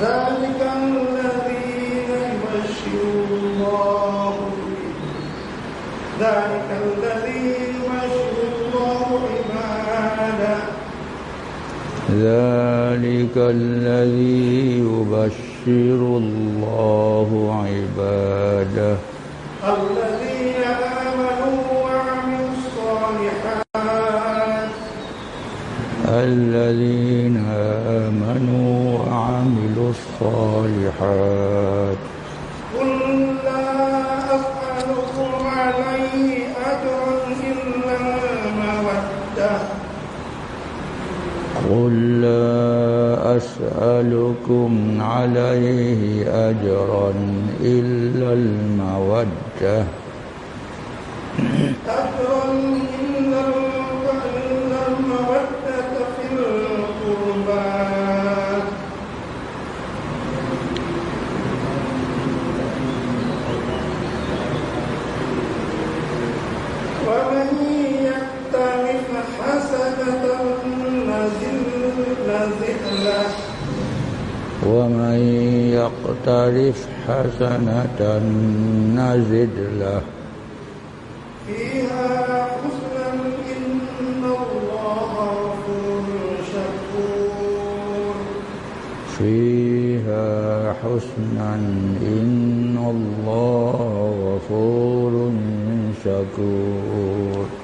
ذلك الذي يبشر الله ذلك الذي يبشر الله عباده. ذلك الذي يبشر الله عباده. الصالحات. قل لا أسألكم عليه أجرا إلا المودة قل لا أسألكم عليه أجرا إلا المودة أجرا إلا إلا المودة في القربى ومن يقترف حسنة نزل نزل له ومن يقترف حسنة نزد له. فيها حسنا إن الله غفور شكور. فيها حسنا إن الله غفور شكور.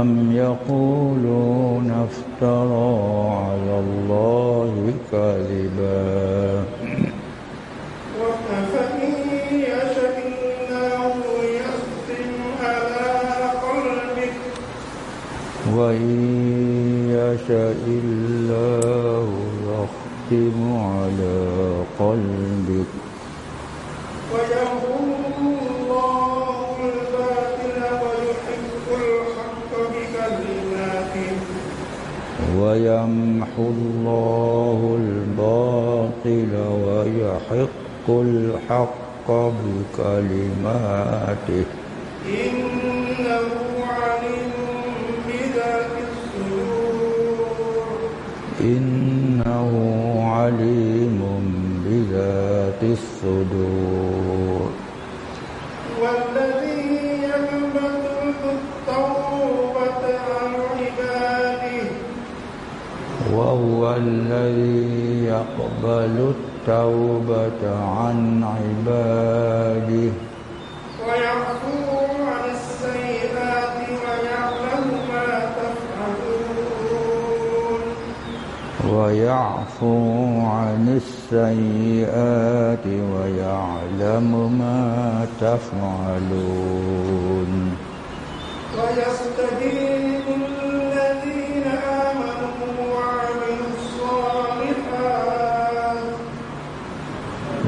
أم يقولون افترى على الله كذبا يختم على قلبك وإن يشاء الله يختم على قلبك ويمحو الله الباطل ويحق الحق بكلماته. إنه عليم بذات الصدور. إنه عليم بذات الصدور. وهو الذي يقبل التوبة عن عباده. ويعفو عن السيئات ويعلم ما تفعلون. ويعفو عن السيئات ويعلم ما تفعلون. ويستجيب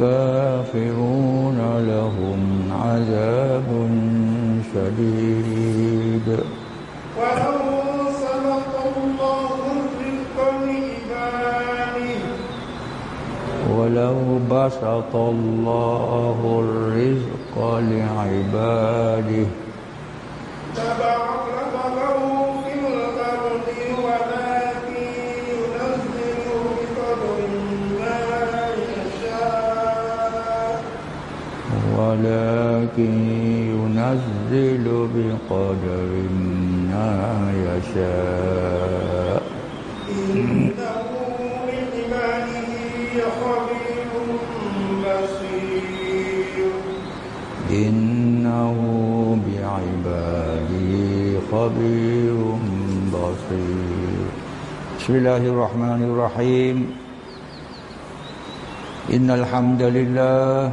والكافرون لهم عذاب شديد. الله الرزق لعباده ولو بسط الله الرزق لعباده لبعث ولكن ينزل بقدر ما يشاء. إنه بعباده خبير بصير. إنه بعباده خبير بصير بسم الله الرحمن الرحيم. إن الحمد لله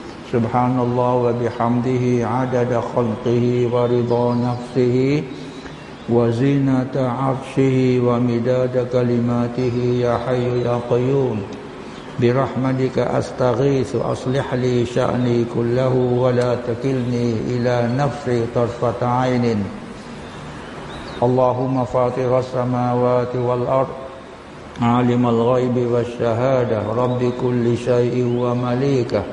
سبحان الله وبحمده عدد خلقه ورضا نفسه وزينة عرشه ومداد كلماته يا حي يا قيوم. برحمتك أستغيث أصلح لي شأني كله ولا تكلني إلى نفسي طرفة عين. اللهم فاطر السماوات والأرض عالم الغيب والشهادة رب كل شيء ومليكه.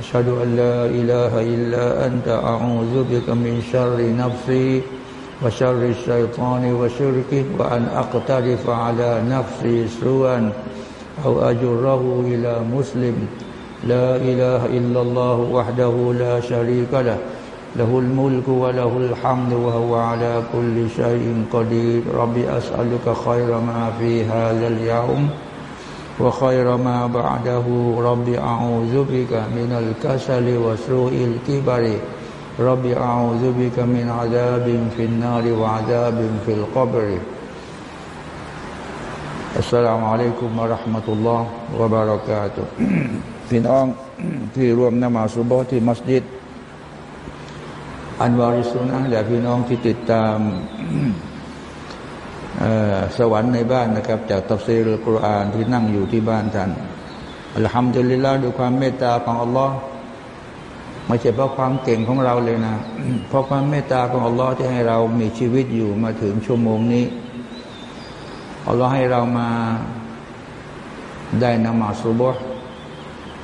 أشهد أن لا إله إلا أنت أعوذ بك من شر نفسي وشر الشيطان وشركه وأن أقترف على نفسي سوءا أو أجره إلى مسلم. لا إله إلا الله وحده لا شريك له له الملك وله الحمد وهو على كل شيء قدير. ربي أسألك خير ما في هذا اليوم وخير ما بعده ربي أعوذ بك من الكسل وسوء الكبر ربي أعوذ بك من عذاب في النار وعذاب في القبر السلام عليكم ورحمة الله وبركاته พี่น้องที่รวมนมาสุบฮ์ที่มัสยิดอันวาริสุนะและพี่น้องที่ติดตาม สวรรค์ในบ้านนะครับ จากตัฟซีรุลกุรอานที่นั่งอยู่ที่บ้านท่านอัลฮัมดุลิลลาห์ด้วยความเมตตาของอัลลอฮ์ไม่ใช่เพราะความเก่งของเราเลยนะ เพราะความเมตตาของอัลลอฮ์ที่ให้เรามีชีวิตอยู่มาถึงชั่วโมงนี้อัลลอฮ์ให้เรามาได้นมาสุบฮ์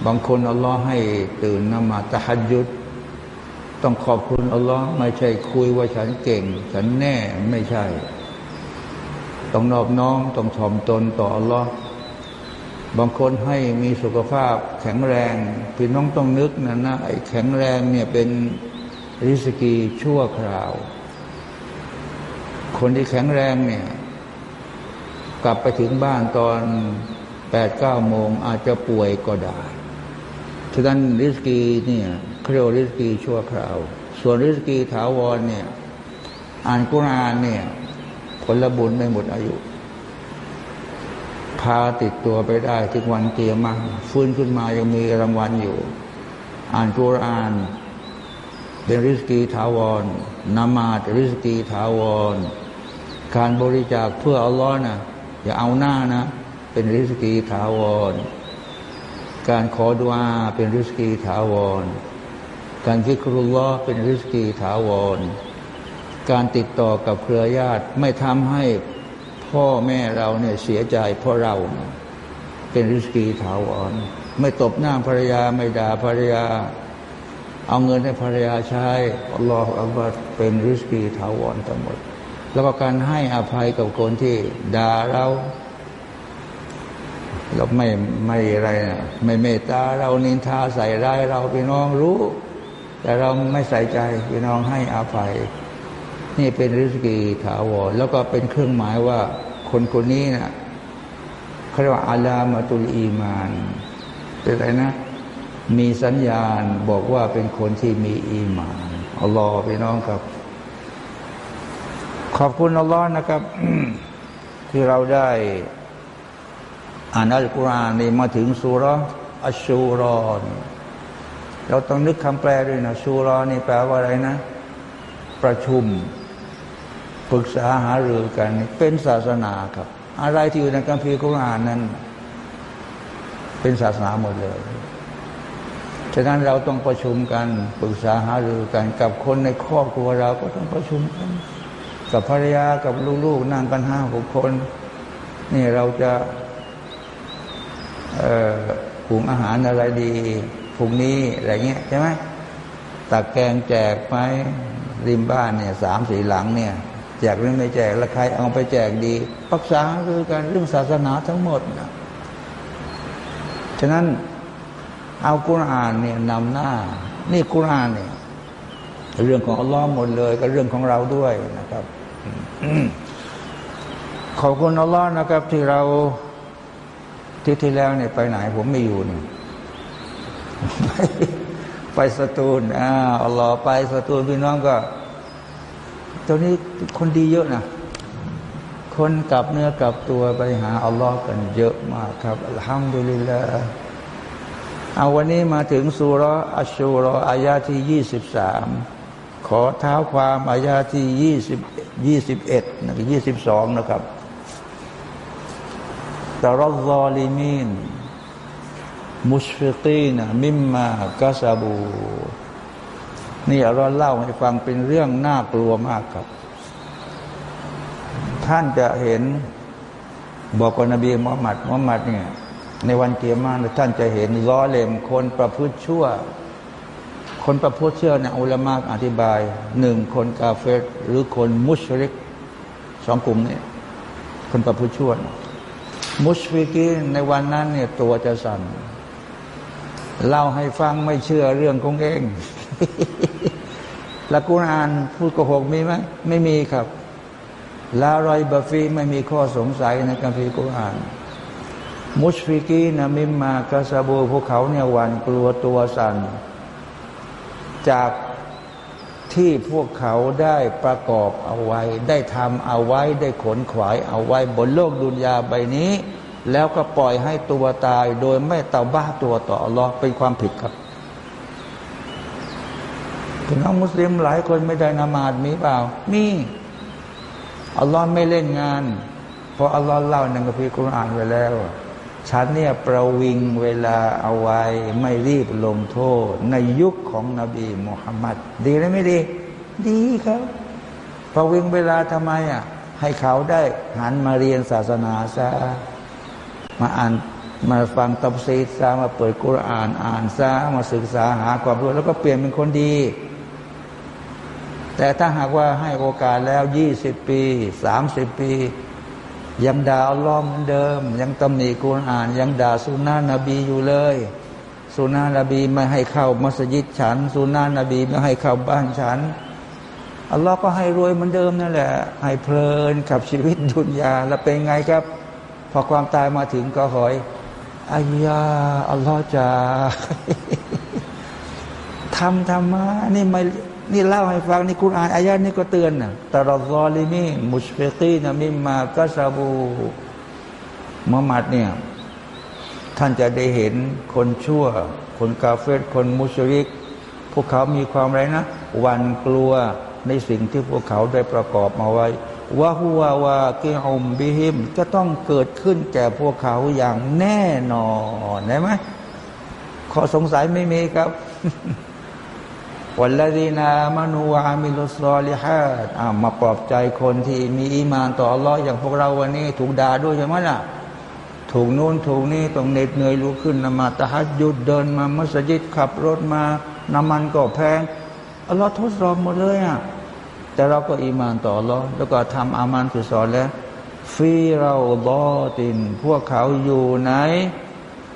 บางคนอัลลอฮ์ให้ตื่นนมาตะฮัดยุดต้องขอบคุณอัลลอฮ์ไม่ใช่คุยว่าฉันเก่ง ฉันแน่ไม่ใช่ ต้องนอบน้อมต้องถ่อมตนต่ออัลลอฮ์บางคนให้มีสุขภาพแข็งแรงพี่น้องต้องนึกนะนะไอ้แข็งแรงเนี่ยเป็นริสกีชั่วคราว คนที่แข็งแรงเนี่ย กลับไปถึงบ้านตอนแปดเก้าโมงอาจจะป่วยก็ได้ฉะนั้นริสกีเนี่ยเรียกริสกีชั่วคราว ส่วนริสกีถาวรเนี่ย อ่านกุรานเนี่ย ลบุญไม่หมดอายุ พาติดตัวไปได้ถึงวันเกียรมาฟื้นขึ้นมายังมีรางวัลอยู่ อ่านกุรานเป็นริสกีถาวรนามาตริสกีถาวร การบริจาคเพื่ออัลลอฮ์นะอย่าเอาหน้านะ เป็นริสกีถาวร การขอดุอาเป็นริสกีถาวร การคิกรุลลอเป็นริสกีถาวร การติดต่อกับเครือญาติไม่ทำให้พ่อแม่เราเนี่ยเสียใจเพราะเราเป็นริสกีถาวรไม่ตบหน้าภรรยาไม่ด่าภรรยา เอาเงินให้ภรรยาใช้อัลลอฮฺอัลลอฮฺเป็นริสกีถาวรทั้งหมด แล้วก็การให้อภัยกับคนที่ด่าเราเราไม่ไม่อะไรนะไม่เมตตาเรานินทาใส่ร้ายเราพี่น้องรู้ แต่เราไม่ใส่ใจพี่น้องให้อภัย นี่เป็นริสกีถาวรแล้วก็เป็นเครื่องหมายว่าคนคนนี้นะ่ะเขาเรียกว่าอาลามาตุลอีมาน เป็นอะไรนะ มีสัญญาณบอกว่าเป็นคนที่มีอีมานอัลลอฮ์พี่น้องครับ ขอบคุณอัลลอฮ์นะครับ ที่เราได้อ่านอัลกุรอานนี่มาถึงสุรอัชชูรอนเราต้องนึกคำแปลด้วยนะชูรอนี่แปลว่าอะไรนะ ประชุม ปรึกษาหารือกัน เป็นศาสนาครับ อะไรที่อยู่ในคัมภีร์กุรอานนั้น เป็นศาสนาหมดเลยฉะนั้นเราต้องประชุมกันปรึกษาหารือกัน กับคนในครอบครัวเราก็ต้องประชุมกัน กับภรรยากับลูกๆนั่งกันห้าหกคน นี่เราจะหุงอาหารอะไรดีพรุ่งนี้อะไรเงี้ยใช่ไหมตักแกงแจกไหมริมบ้านเนี่ยสามสี่หลังเนี่ย แจกหรือไม่แจกแล้วใครเอาไปแจกดีปรึกษาคือการเรื่องศาสนาทั้งหมดนะฉะนั้นเอากุรอานเนี่ยนำหน้า นี่กุรอานเนี่ยเรื่องของอัลลอฮ์หมดเลยก็เรื่องของเราด้วยนะครับขอบคุณอัลลอฮ์นะครับ ที่เราที่ที่แล้วเนี่ยไปไหน ผมไม่อยู่เนี่ยไปสตูลอ่าอัลลอฮ์ไปสตูลพี่น้องก็ ตอนนี้คนดีเยอะนะคนกลับเนื้อกลับตัวไปหาอัลลอฮ์กันเยอะมากครับอัลฮัมดุลิลลาเอาวันนี้มาถึงสุรอัชูรออายาที่ยี่สิบสามขอเท้าความอายาที่ยี่สิบยี่สิบเอ็ดนะยี่สิบสองนะครับตรอซอลิมีนมุชฟิกีนะมิมมากาซาบู นี่เราเล่าให้ฟังเป็นเรื่องน่ากลัวมากครับ ท่านจะเห็นบอกกับนบีมุฮัมมัดมุฮัมมัดเนี่ยในวันเกียรติท่านจะเห็นล้อเล่มคนประพฤติชั่ว คนประพฤติเชื่อในอุลามะอธิบายหนึ่งคนกาเฟรหรือคนมุชริกสองกลุ่มนี้คนประพฤติชั่ว مُشْفِقِينَ ในวันนั้นเนี่ยตัวจะสั่นเล่าให้ฟังไม่เชื่อเรื่องของเอง ละกุรอานพูดโกหกมีไหมไม่มีครับلَا رَيْبَ فِيهِ ไม่มีข้อสงสัยในคัมภีร์กุรอาน مُشْفِقِينَ مِمَّا كَسَبُوا พวกเขาเนี่ยหวั่นกลัวตัวสั่นจากที่พวกเขาได้ประกอบเอาไว้ ได้ทำเอาไว้ได้ขนขวายเอาไว้ บนโลกดุนยาใบนี้ แล้วก็ปล่อยให้ตัวตาย โดยไม่เตาบ้าตัวต่ออัลลอฮ์เป็นความผิดครับ พี่น้องมุสลิมหลายคนไม่ได้นามาดมีเปล่า มีอัลลอฮ์ไม่เล่นงาน เพราะอัลลอฮ์เล่าในกัมภีร์คุรอานไว้แล้วฉันเนี่ยประวิงเวลาเอาไว้ไม่รีบลงโทษ ในยุคของนบีมุฮัมมัดดีหรือไม่ดี ดีครับ ประวิงเวลาทำไมอะให้เขาได้หันมาเรียนศาสนาซะมาอ่านมาฟังตับซีซามาเปิดกุรอาน อ่านซามาศึกษาหาความรู้แล้วก็เปลี่ยนเป็นคนดี แต่ถ้าหากว่าให้โอกาสแล้วยี่สิบปีสามสิบปี ยังด่าอัลลอฮ์เหมือนเดิม ยังตำหนิกุรอาน ยังด่าสุนานะนบีอยู่เลยสุนานะนบีไม่ให้เข้ามัสยิดฉันสุนานะนบีไม่ให้เข้าบ้านฉันอัลลอฮ์ก็ให้รวยเหมือนเดิมนั่นแหละ ให้เพลินกับชีวิตดุนยาแล้วเป็นไงครับ พอความตายมาถึงก็หอยอายาอัลลอฮ์จะทำธรรมะนี่ไม่ นี่เล่าให้ฟังนี่คุณอ่านอายานี่ก็เตือนนะตลอดรอลิมีมุชฟิกีนะมิมากัซาบูมุฮัมมัดเนี่ยท่านจะได้เห็นคนชั่ว คนกาเฟตคนมุชริก พวกเขามีความไรนะวันกลัวในสิ่งที่พวกเขาได้ประกอบมาไว้วะฮัวาวากิอมบิฮิมจะต้องเกิดขึ้นแก่พวกเขาอย่างแน่นอนได้ไหมข้อสงสัยไม่มีครับ วันละดีนามานูอามิลุสลอลิฮะอ่ามาปลอบใจคนที่มีอีมานต่ออัลลอฮ์อย่างพวกเราวันนี้ถูกด่าด้วยใช่ไหมล่ะ ถูกนู่นถูกนี่ต้องเหน็ดเหนื่อยลุกขึ้นนมาตะฮัดหยุดเดินมามัสยิดขับรถมาน้ำมันก็แพงอัลลอฮ์ทดสอบหมดเลยอะแต่เราก็อีมานต่อรอแล้วก็ทำอามันสุสอนแล้วฟีเราบอติน พวกเขาอยู่ใน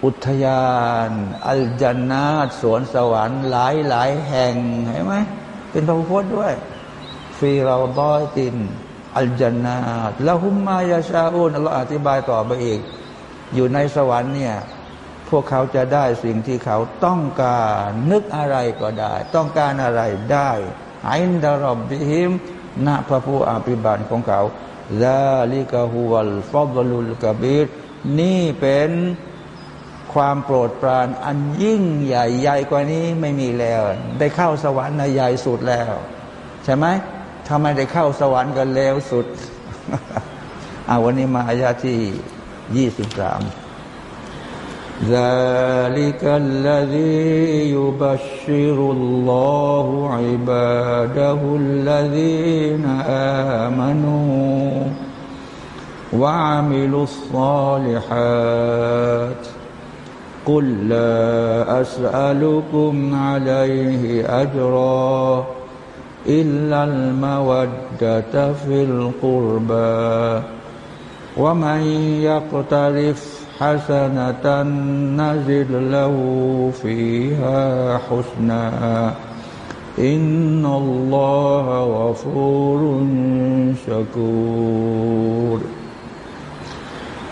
อุทยาน อัลจันนาสวนสวรรค์หลายหลายแห่งเห็นไหมเป็นพระพุทธด้วยฟีเราบอติน อัลจันนาแล้วหุมมายาชาอุนเราอธิบายต่อไปอีก อยู่ในสวรรค์เนี่ยพวกเขาจะได้สิ่งที่เขาต้องการนึกอะไรก็ได้ ต้องการอะไรได้อินดารบบิฮิมณพระผู้อภิบาลของเขาลาลิกะฮุวัลฟอบลุลกบิรนี่เป็น ความโปรดปรานอันยิ่งใหญ่ใหญ่กว่านี้ไม่มีแล้ว ได้เข้าสวรรค์ในใหญ่สุดแล้ว ใช่ไหม ถ้าไม่ได้เข้าสวรรค์กันแล้วสุดอาวันนี้มาอายาที่ยี่สิบสาม ذلك الذي يبشر الله عباده الذين آمنوا وعملوا الصالحات قل لا أسألكم عليه أجرا إلا المودة في القربى ومن يقترف حسنة نزل له فيها حسنا إن الله غفور شكور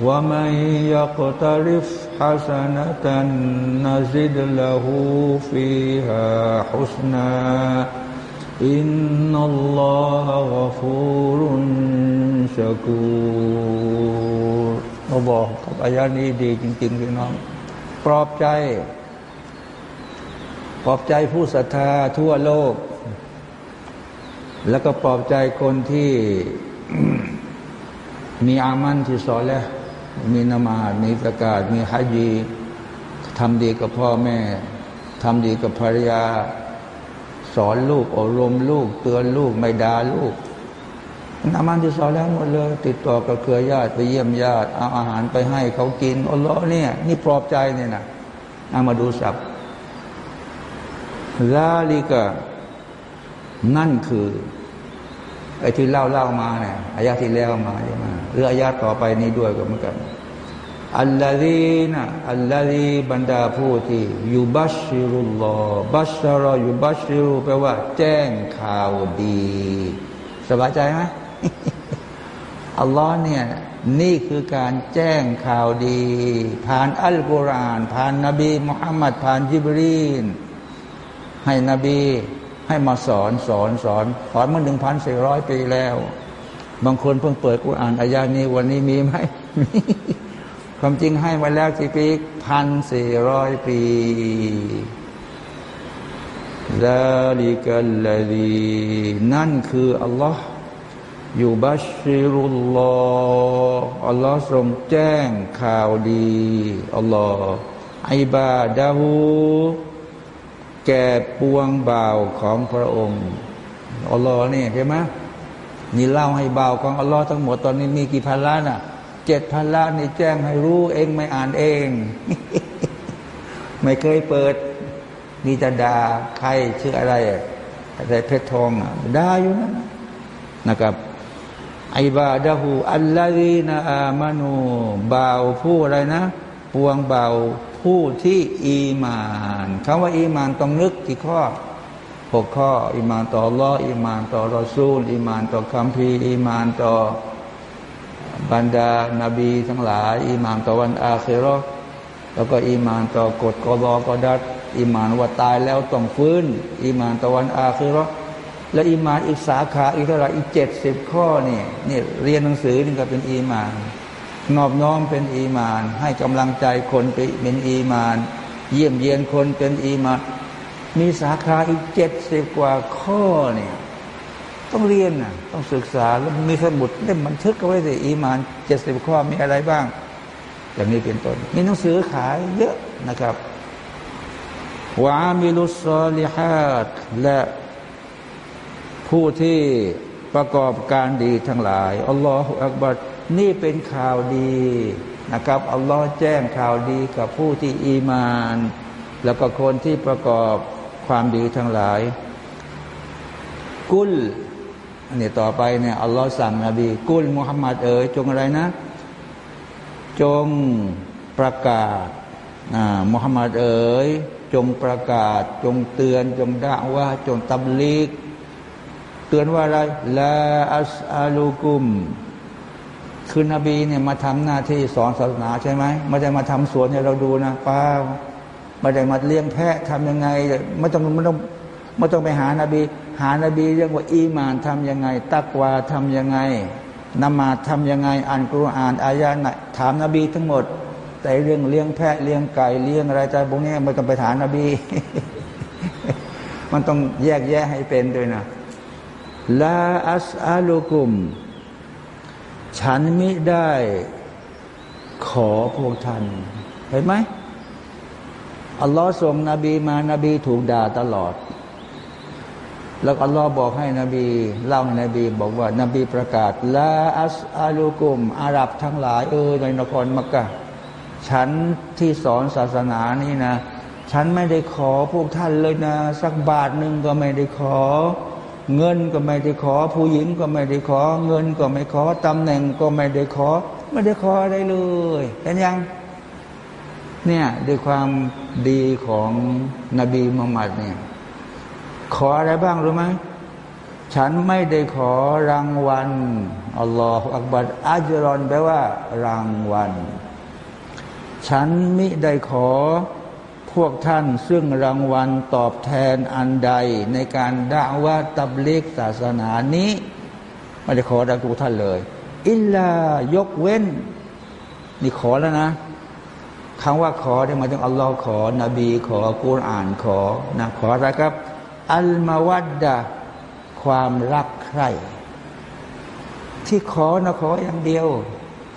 ومن يقترف حسنة نزد له فيها حسنا إن الله غفور شكور الله ครับอายานี้ดีจริงๆพี่น้องปลอบใจปลอบใจผู้ศรัทธาทั่วโลก แล้วก็ปลอบใจคนที่มีอามันที่สอนแล้ว มีนามาดมีประกาศมีฮัจีทำดีกับพ่อแม่ทำดีกับภรรยา สอนลูกอบรมลูก เตือนลูกไม่ด่าลูกนามันที่สอนแล้วหมดเลย ติดต่อกับเครือญาติไปเยี่ยมญาติเอาอาหารไปให้เขากินอัลลอฮ์เนี่ย นี่ปลอบใจเนี่ยนะเอามาดูสับลาลิกะนั่นคือ ไอ้ที่เล่าเล่ามาเนี่ยอายาที่แล้วมาใช่ไหมหรืออายาต่อไปนี้ด้วยก็เหมือนกันอัลลอฮีนะอัลลอฮีบรรดาผู้ที่ยูบัชิรุลลอบัชชารอยูบัชิรุแปลว่า แจ้งข่าวดี สบายใจไหมอัลลอฮ์เนี่ยนี่คือการแจ้งข่าวดี ผ่านอัลกุรอาน ผ่านนบีมุฮัมมัดผ่านจิบรีนให้นบี ให้มาสอนสอนสอนสอนมาหนึ่งพันสี่ร้อยปีแล้ว บางคนเพิ่งเปิดกุรอานอายานี้วันนี้มีไหมความจริงให้มาแล้วกี่ปีพันสี่ร้อยปีลาลิกัลลดีนั่นคืออัลลอฮ์อยู่บัชชิรุลลอฮ์อัลลอฮ์ทรงแจ้งข่าวดีอัลลอฮ์อิบาดาหู แก่ปวงบ่าวของพระองค์อัลลอฮ์นี่เห็นไหมนี่เล่าให้บ่าวของอัลลอฮ์ทั้งหมดตอนนี้มีกี่พันล้านอะเจ็ดพันล้านนี่แจ้งให้รู้เองไม่อ่านเอง ไม่เคยเปิดนี่จะดาใครชื่ออะไรอะไรเพชรทองอะได่าอยู่นะนะครับعِبَادَهُ الَّذِينَ آمَنُوا บ่าวผู้อะไรนะ ปวงบ่าว ผู้ที่อีมานคำว่าอีมานต้องนึกกี่ข้อหกข้ออีมานต่ออัลลอฮ์อีมานต่อรอซูลอีมานต่อคัมภีร์อีมานต่อบรรดานาบีทั้งหลายอีมานต่อวันอาคิรอแล้วก็อีมานต่อกฎกอดอกอดัรอีมานว่าตายแล้วต้องฟื้นอีมานต่อวันอาคิรอและอีมานอีกสาขาอีกเท่าไรอีกเจ็ดสิบข้อนี่นี่เรียนหนังสือนี่ก็เป็นอีมาน นอบน้อมเป็นอีมาน ให้กำลังใจคนเป็นอีมาน เยี่ยมเยียนคนเป็นอีมาน มีสาขาอีกเจ็ดสิบกว่าข้อเนี่ยต้องเรียนนะต้องศึกษาแล้วมีสมุดเล่มบันทึกเอาไว้สิอีมานเจ็ดสิบข้อมีอะไรบ้าง อย่างนี้เป็นต้น มีหนังสือขายเยอะนะครับวามิลุสซอลิฮัดและผู้ที่ประกอบการดีทั้งหลายอัลลอฮฺอักบัด นี่เป็นข่าวดีนะครับอัลลอฮ์แจ้งข่าวดีกับผู้ที่อีมาน แล้วก็คนที่ประกอบความดีทั้งหลาย กุลอันนี้ต่อไปเนี่ยอัลลอฮ์สั่งนบี กุลมุฮัมมัดเอ๋ยจงอะไรนะ จงประกาศอ่ามุฮัมมัดเอ๋ยจงประกาศ จงเตือน จงด่าว่าจงตับลีก เตือนว่าอะไรลาอัสอาลูกุม คือนบีเนี่ยมาทำหน้าที่สอนศาสนาใช่ไหมไม่ได้มาทำสวนให้เราดูนะป้าไม่ได้มาเลี้ยงแพะทำยังไงไม่ต้องไม่ต้องไม่ต้องไปหานาบี หานาบีเรื่องว่าอีมานทำยังไง ตักวาทำยังไงนมาทำยังไงอ่านกุรอานอายะไหนถามนาบีทั้งหมด แต่เรื่องเลี้ยงแพะเลี้ยงไก่เลี้ยงอะไรใจพวกนี้ไม่ต้องไปถามนาบี มันต้องแยกแยะให้เป็นด้วยนะลาอัสอาลุกุม ฉันมิได้ขอพวกท่าน เห็นไหมอัลลอฮ์ส่งนบีมานาบีถูกด่าตลอด แล้วอัลลอฮ์บอกให้นบีเล่าให้นบี บอกว่านบีประกาศลาอัสอาลุกุม อาหรับทั้งหลาย เออในนครมักกะ ฉันที่สอนศาสนานี่นะ ฉันไม่ได้ขอพวกท่านเลยนะ สักบาทหนึ่งก็ไม่ได้ขอ เงินก็ไม่ได้ขอ ผู้หญิงก็ไม่ได้ขอ เงินก็ไม่ขอตำแหน่งก็ไม่ได้ขอ ไม่ได้ขออะไรเลยเห็นยัง เนี่ยด้วยความดีของนบีมุฮัมมัดเนี่ย ขออะไรบ้างรู้ไหมฉันไม่ได้ขอรางวัลอัลลอฮฺอักบัดอัจรอนแปลว่า รางวัล ฉันมิได้ขอ วกท่านซึ่งรางวัลตอบแทนอันใดในการด่าว่าตับเล็กศาสนานี้ไม่ได้ขอจากทุกท่านเลย อิลลายกเว้น นี่ขอแล้วนะคำว่าขอได้มาจากอัลลอฮ์ขอ นบีขอกุรอานขอนะขออะไรครับ อัลมาวัดดาความรักใคร่ที่ขอนะขออย่างเดียว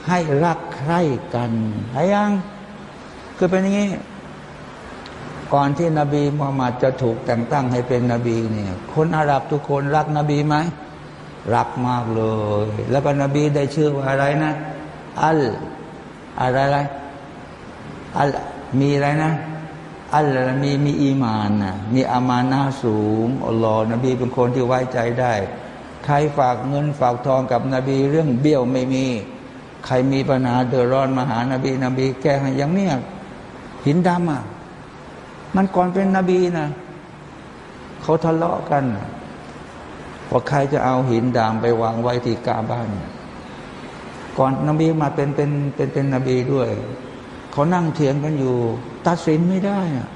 ให้รักใคร่กันอะไรยังคือเป็นอย่างนี้ ก่อนที่นบีมุฮัมมัดจะถูกแต่งตั้งให้เป็นนบีเนี่ยคนอาหรับทุกคนรักนบีไหมรักมากเลย แล้วก็นบีได้ชื่อว่าอะไรนะ อัลอะไรอะไรอัลมีอะไรนะอัลมีมีอีมานนะมีอามานาสูงอัลลอฮ์นบีเป็นคนที่ไว้ใจได้ ใครฝากเงินฝากทองกับนบีเรื่องเบี้ยวไม่มี ใครมีปัญหาเดือดร้อนมาหานบีนบีแก้ให้อย่างเนี้ยหินดำอะ มันก่อนเป็นนบีนะเขาทะเลาะกันว่าใครจะเอาหินดำไปวางไว้ที่กาบ้าน ก่อนนบีมาเป็นเป็นเป็นเป็นนบีด้วย เขานั่งเถียงกันอยู่ ตัดสินไม่ได้อะ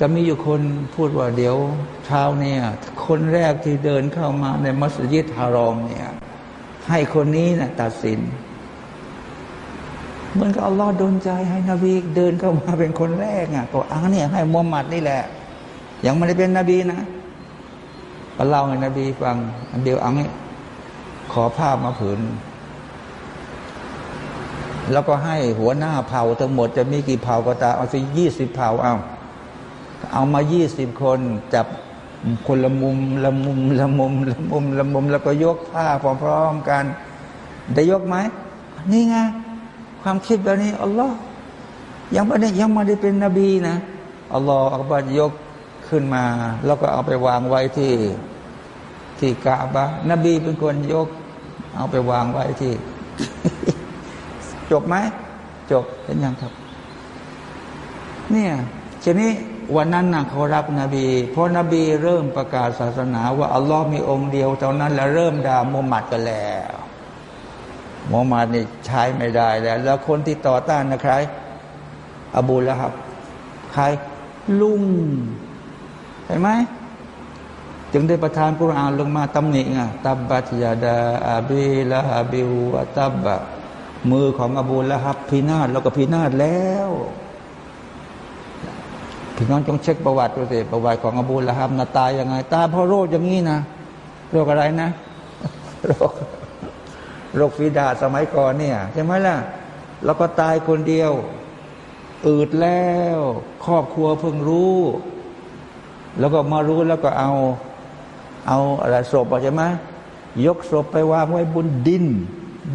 จะมีอยู่คนพูดว่าเดี๋ยวเช้าเนี่ยคนแรกที่เดินเข้ามาในมัสยิดฮารอมเนี่ย ให้คนนี้นะตัดสิน เหมือนกับอัลลอฮ์ดนใจให้นบีเดินเข้ามาเป็นคนแรกอะก็อังเนี่ยให้มุฮัมมัดนี่แหละ ยังไม่ได้เป็นนบีนะก็เล่าให้นบีฟังเดียวอังนี้ขอภาพมาผืน แล้วก็ให้หัวหน้าเผ่าทั้งหมดจะมีกี่เผ่าก็ตาเอาสิยี่สิบเผ่าเอาเอามายี่สิบคนจับคนละมุมละมุมละมุมละมุมละมุม แล้วก็ยกผ้าพร้อมๆกัน ได้ยกไหมนี่ไง ความคิดแบบนี้อัลลอฮ์ยังไม่ได้ยังไม่ได้เป็นนบีนะอัลลอฮ์อัลบาดยกขึ้นมา แล้วก็เอาไปวางไว้ที่ที่กาบะนบีเป็นคนยก เอาไปวางไว้ที่ จบไหมจบเป็นยังครับ เนี่ยทีนี้วันนั้นนะเขารับนบี เพราะนบีเริ่มประกาศศาสนา ว่าอัลลอฮ์มีองค์เดียวเท่านั้น แล้วเริ่มด่ามุฮัมมัดกันแล้ว มุฮัมมัดนี่ใช้ไม่ได้แล้ว แล้วคนที่ต่อต้านนะใครอบูละครับ ใครลุงเห็นไหมจึงได้ประทานกุรอานลงมาตำหนิไงตับบัตยาดาอาบีละฮาบิวตับบะมือของอบูละฮับพินาศแล้วก็พินาศแล้วพี่น้องจงเช็คประวัติดูสิประวัติของอบูละฮับนาตายยังไง ตายเพราะโรคอย่างนี้นะโรคอะไรนะโรค โรคฟีดาสมัยก่อนเนี่ยใช่ไหมล่ะ แล้วก็ตายคนเดียวอืดแล้ว ครอบครัวเพิ่งรู้ แล้วก็มารู้แล้วก็เอา เอาอะไรศพใช่ไหมยกศพไปวางไว้บนดิน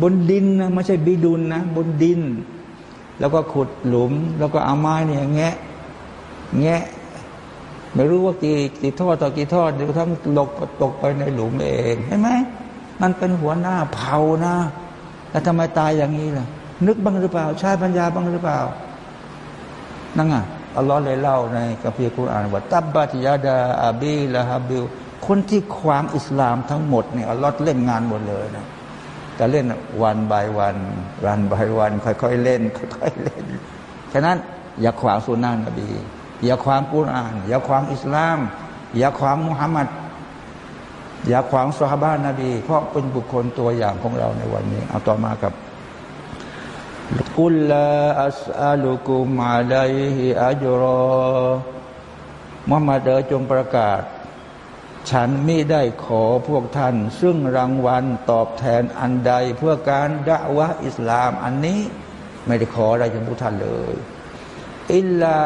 บนดินนะไม่ใช่บีดุลนะ บนดิน แล้วก็ขุดหลุม แล้วก็เอาไม้เนี่ยแงะ แงะ ไม่รู้ว่ากี่กี่ทอดต่อกี่ทอดเดี๋ยวทั้งตกตกไปในหลุมเองเห็นไหม มันเป็นหัวหน้าเผานะแล้วทำไมตายอย่างนี้ล่ะ นึกบ้างหรือเปล่า ใช้ปัญญาบ้างหรือเปล่า นั่งอะอัลลอฮ์เลยเล่าในกัมภีร์คุรอานว่าตับบาติยาดาอาบีละฮับบิลคนที่ขวางอิสลามทั้งหมดเนี่ยอัลลอฮ์เล่นงานหมดเลยนะแต่เล่นวันบายวันรันบายวัน ค่อยๆเล่นค่อยๆเล่นฉะนั้น อย่าขวางสุนนะนบี อย่าขวางกุราน อย่าขวางอิสลาม อย่าขวางมุฮัมมัด อย่าขวางสฮาบานาบี เพราะเป็นบุคคลตัวอย่างของเราในวันนี้ เอาต่อมาครับกุลลาอัสอาลุกุมาลัยฮิอัจรอมุฮัมมัดเดจงประกาศ ฉันไม่ได้ขอพวกท่าน ซึ่งรางวัลตอบแทนอันใดเพื่อการดะวะอิสลามอันนี้ ไม่ได้ขออะไรจากพวกท่านเลย อิลลา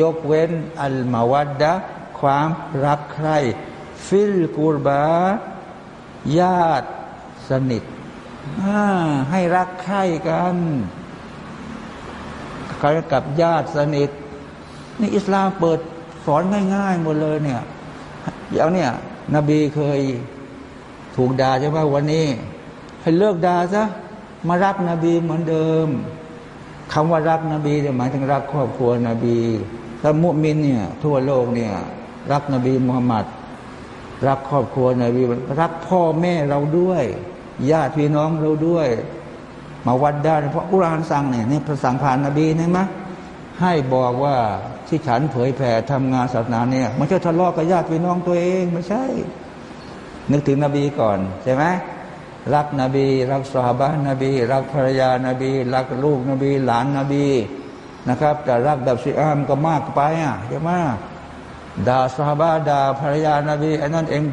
ยกเว้น อัลมาวัดดะความรักใคร่ ฟิลกูรบา ญาติสนิทให้รักใคร่กันกันกับญาติสนิท นี่อิสลามเปิดสอนง่าย ๆ หมดเลยเนี่ยอย่างเนี่ย นบีเคยถูกด่าใช่ไหมวันนี้ ให้เลิกด่าซะมารักนบีเหมือนเดิมคำว่ารักนบีเนี่ยหมายถึงรักครอบครัวนบีถ้ามุมินเนี่ย ทั่วโลกเนี่ย รักนบีมุฮัมมัด รักครอบครัวนบีรักพ่อแม่เราด้วยญาติพี่น้องเราด้วย มาวัดได้เพราะอุรานสั่งเนี่ยนี่พระสังผ่านนบีนี่มะให้บอกว่าที่ฉันเผยแผ่ทำงานศาสนาเนี่ยไม่ใช่ทะเลาะกับญาติพี่น้องตัวเองไม่ใช่ นึกถึงนบีก่อนใช่ไหมรักนบี รักสหบ้านนบี รักภรรยานบี รักลูกนบี หลานนบีนะครับแต่รักแบบชิอามก็มากไปอะใช่ไหม ด่าสหบาด่าภรรยานาบีไอ้นั่นเอง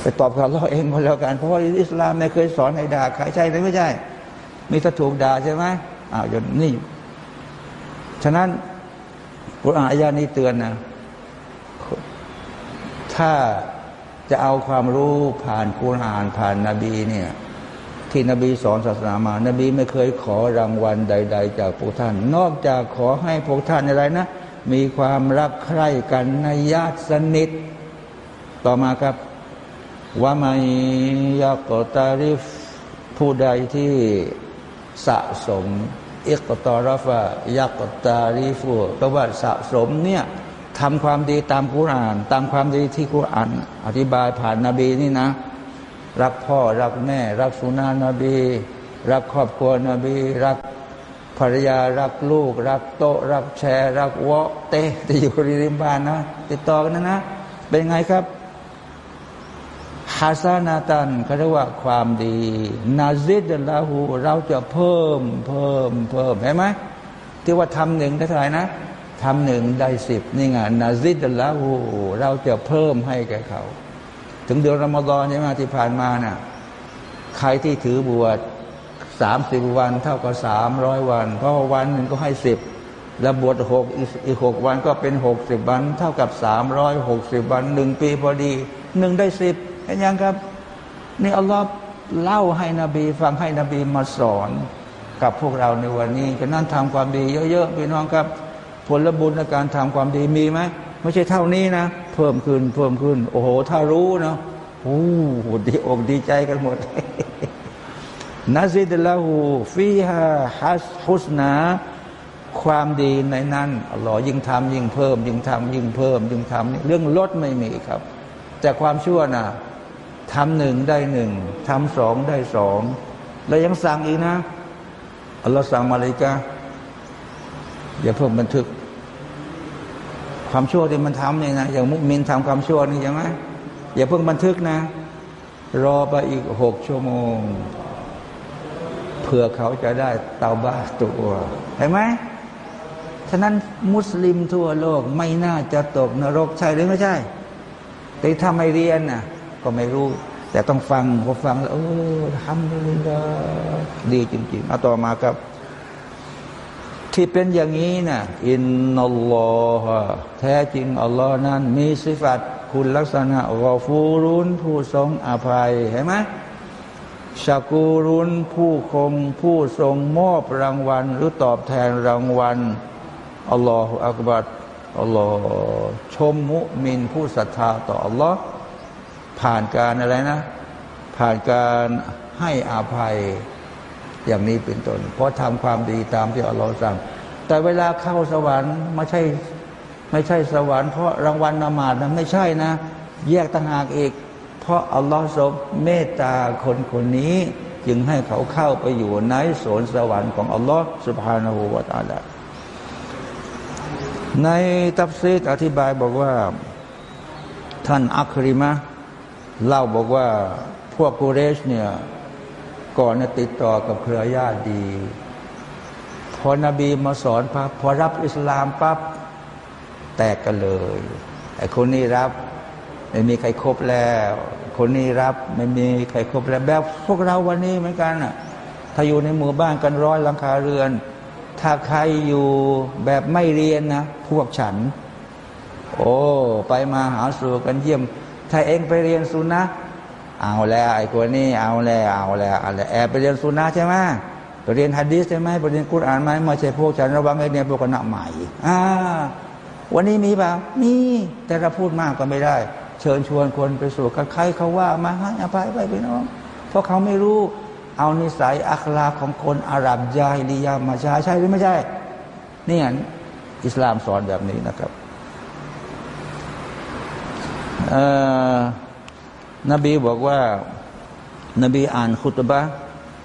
ไปตอบกับเราเองก็แล้วกัน เพราะว่าอิสลามไม่เคยสอนให้ด่าใครใช่หรือไม่ใช่ มีถ้าถูกด่าใช่ไหมอ้าวอย่างนี้ฉะนั้นกุรอานอายานี้เตือนนะ ถ้าจะเอาความรู้ผ่านกุรอานผ่านนาบีเนี่ยที่นบีสอนศาสนามา นบีไม่เคยขอรางวัลใด ๆ จากพวกท่าน นอกจากขอให้พวกท่านอะไรนะ มีความรักใคร่กันในญาติสนิท ต่อมาครับว่าไม่ยากตาริฟผู้ใดที่สะสมอิกตอรฟะยักตาริฟูแปลว่าสะสมเนี่ยทำความดีตามกุราน ตามความดีที่กุราน อธิบายผ่านนาบีนี่นะ รักพ่อรักแม่ รักสุนานะบี รักครอบครัวนบี รัก ภรรยารักลูก รักโตรักแชร์ รักวะเตที่อยู่ริมบ้านนะ ติดต่อกันนะนะ เป็นไงครับฮาซานาตันเขาเรียกว่าความดี นาซิดลาหูเราจะเพิ่มเพิ่มเพิ่มเห็นไหมที่ว่าทำหนึ่งได้เท่าไหร่นะทำหนึ่งได้สิบนี่ไงนาซิดลาหูเราจะเพิ่มให้แก่เขา ถึงเดือนรอมฎอนใช่ไหมที่ผ่านมานะ่ะใครที่ถือบวช สามสิบวันเท่ากับสามร้อยวัน เพราะวันหนึ่งก็ให้สิบแล้วบวชหกอีกหกวันก็เป็นหกสิบวัน เท่ากับสามร้อยหกสิบวันหนึ่งปีพอดีหนึ่งได้สิบเห็นยังครับ นี่อัลลอฮ์เล่าให้นบี ฟังให้นบีมาสอน กับพวกเราในวันนี้ฉะนั้นทำความดีเยอะๆพี่น้องครับ ผลบุญในการทำความดีมีไหมไม่ใช่เท่านี้นะ เพิ่มขึ้นเพิ่มขึ้น โอ้โห ถ้ารู้นะโอ้โหดีอกดีใจกันหมด นาซิดละหูฟีฮาฮัสฮุสนา ความดีในนั้นอัลลอฮ์ยิ่งทำยิ่งเพิ่ม ยิ่งทำยิ่งเพิ่ม ยิ่งทำเรื่องลดไม่มีครับ แต่ความชั่วนะทำหนึ่งได้หนึ่งทำสองได้สองแล้วยังสั่งอีกนะอัลลอฮ์สั่งมาเลยกะอย่าเพิ่มบันทึก ความชั่วที่มันทำเนี่ยนะอย่างมุมินทำความชั่วนี่ยังไงอย่าเพิ่งบันทึกนะ รอไปอีกหกชั่วโมง เผื่อเขาจะได้เตาบ้าตัวเห็นไหมฉะนั้นมุสลิมทั่วโลกไม่น่าจะตกนรกใช่หรือไม่ใช่ แต่ถ้าไม่เรียนน่ะ ก็ไม่รู้ แต่ต้องฟังพอฟังแล้วเออทำดีดีจริงๆเอาต่อมาครับ ที่เป็นอย่างนี้นะอินนัลลอฮะแท้จริงอัลลอฮ์นั้น มีสิฟัตคุณลักษณะกอฟูรุนผู้ทรงอภัยเห็นไหม ชากูรุนผู้คงผู้ทรงมอบรางวัล หรือตอบแทนรางวัลอัลลอฮฺอักบัดอัลลอฮ์ชมมุมินผู้ศรัทธาต่ออัลลอฮ์ผ่านการอะไรนะ ผ่านการให้อาภัยอย่างนี้เป็นต้นเพราะทำความดีตามที่อัลลอฮ์สั่ง แต่เวลาเข้าสวรรค์ไม่ใช่ไม่ใช่สวรรค์เพราะรางวัลนมาดนะไม่ใช่นะ แยกต่างหากอีก เพราะอัลลอฮ์ทรงเมตตาคนคนนี้ จึงให้เขาเข้าไปอยู่ในสวนสวรรค์ของอัลลอฮ์สุบฮานาหูวาตาละในตัฟซีดอธิบายบอกว่า ท่านอัคริมะเล่าบอกว่าพวกกูเรชเนี่ยก่อนติดต่อกับเครือญาติดี พอนบีมาสอนปั๊บพอรับอิสลามปั๊บแตกกันเลยไอ้คนนี้รับ ไม่มีใครครบแล้ว คนนี้รับไม่มีใครครบแล้ว แบบพวกเราวันนี้เหมือนกันอะถ้าอยู่ในหมู่บ้านกันร้อยหลังคาเรือน ถ้าใครอยู่แบบไม่เรียนนะ พวกฉัน โอ้ไปมาหาสู่กันเยี่ยม ถ้าเองไปเรียนสุนะเอาแล้วไอ้คนนี้เอาแล้วเอาแล้วเอะไรแอบไปเรียนสุนะใช่ไหมไปเรียนฮัดดิสใช่ไหมไปเรียนกุรอานไหมมาใช่พวกฉันระวังไอ้เนี่ยพวกคณะใหม่อ่าวันนี้มีเปล่ามีแต่เราพูดมากก็ไม่ได้ เชิญชวนคนไปสู่กับใครเขาว่ามาให้อภัยไปพี่น้อง เพราะเขาไม่รู้เอานิสัยอัคลาของคนอาหรับยาฮิลียามาใช้ใช่หรือไม่ใช่นี่อิสลามสอนแบบนี้นะครับนบีบอกว่า นบีอ่านคุตบะ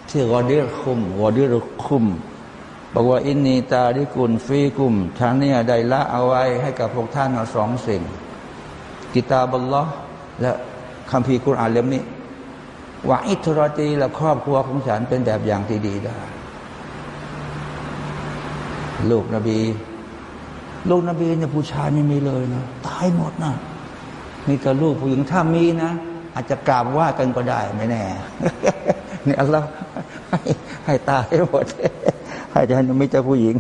ที่กอดิรคุมกอดิรคุม บอกว่าอินนีตาดิกุลฟีกุมฉันเนี่ยได้ละเอาไว้ให้กับพวกท่านสองสิ่ง กิตาบัลลอฮ์และคำพีกุรอานเล่มนี้ว่าอิทรตีและครอบครัวของฉันเป็นแบบอย่างที่ดีได้ ลูกนบี ลูกนบีเนี่ยผู้ชายไม่มีเลยนะตายหมดนะมีแต่ลูกผู้หญิงถ้ามีนะ อาจจะกราบว่ากันก็ได้ไม่แน่เนี่ยอัลลอฮ์ให้ให้ตายหมดให้จะไม่เจอผู้หญิง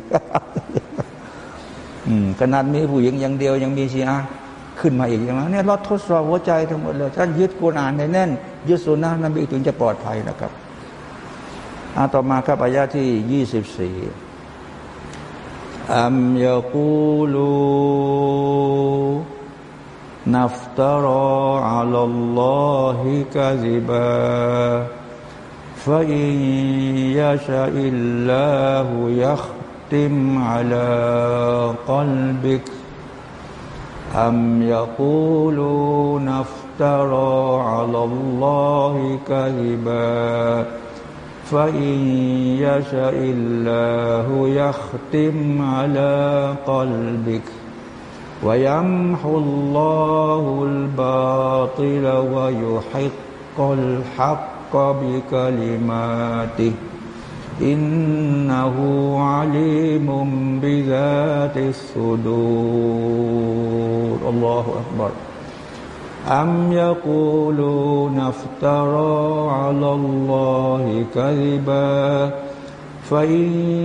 อืมขนาดมีผู้หญิงอย่างเดียวยังมีชีอา ขึ้นมาอีกใช่ไหมเนี่ยเราทดสอบหัวใจทั้งหมดเลยท่านยึดกุรานในแน่นยึดสุนนะนบีถึงจะปลอดภัยนะครับอาต่อมาครับอายะที่ยี่สิบสี่อัมยาคูลูนัฟตารออัลลอฮิกาซิบะฟะอิยาชาอิลลาหูยักติมอัลากลบิก أم يقولون افترى على الله كذبا فإن يشاء الله يختم على قلبك ويمحو الله الباطل ويحق الحق بكلماته إنه عليم بذات الصدور. الله أكبر. أم يقولون افترى على الله كذبا فإن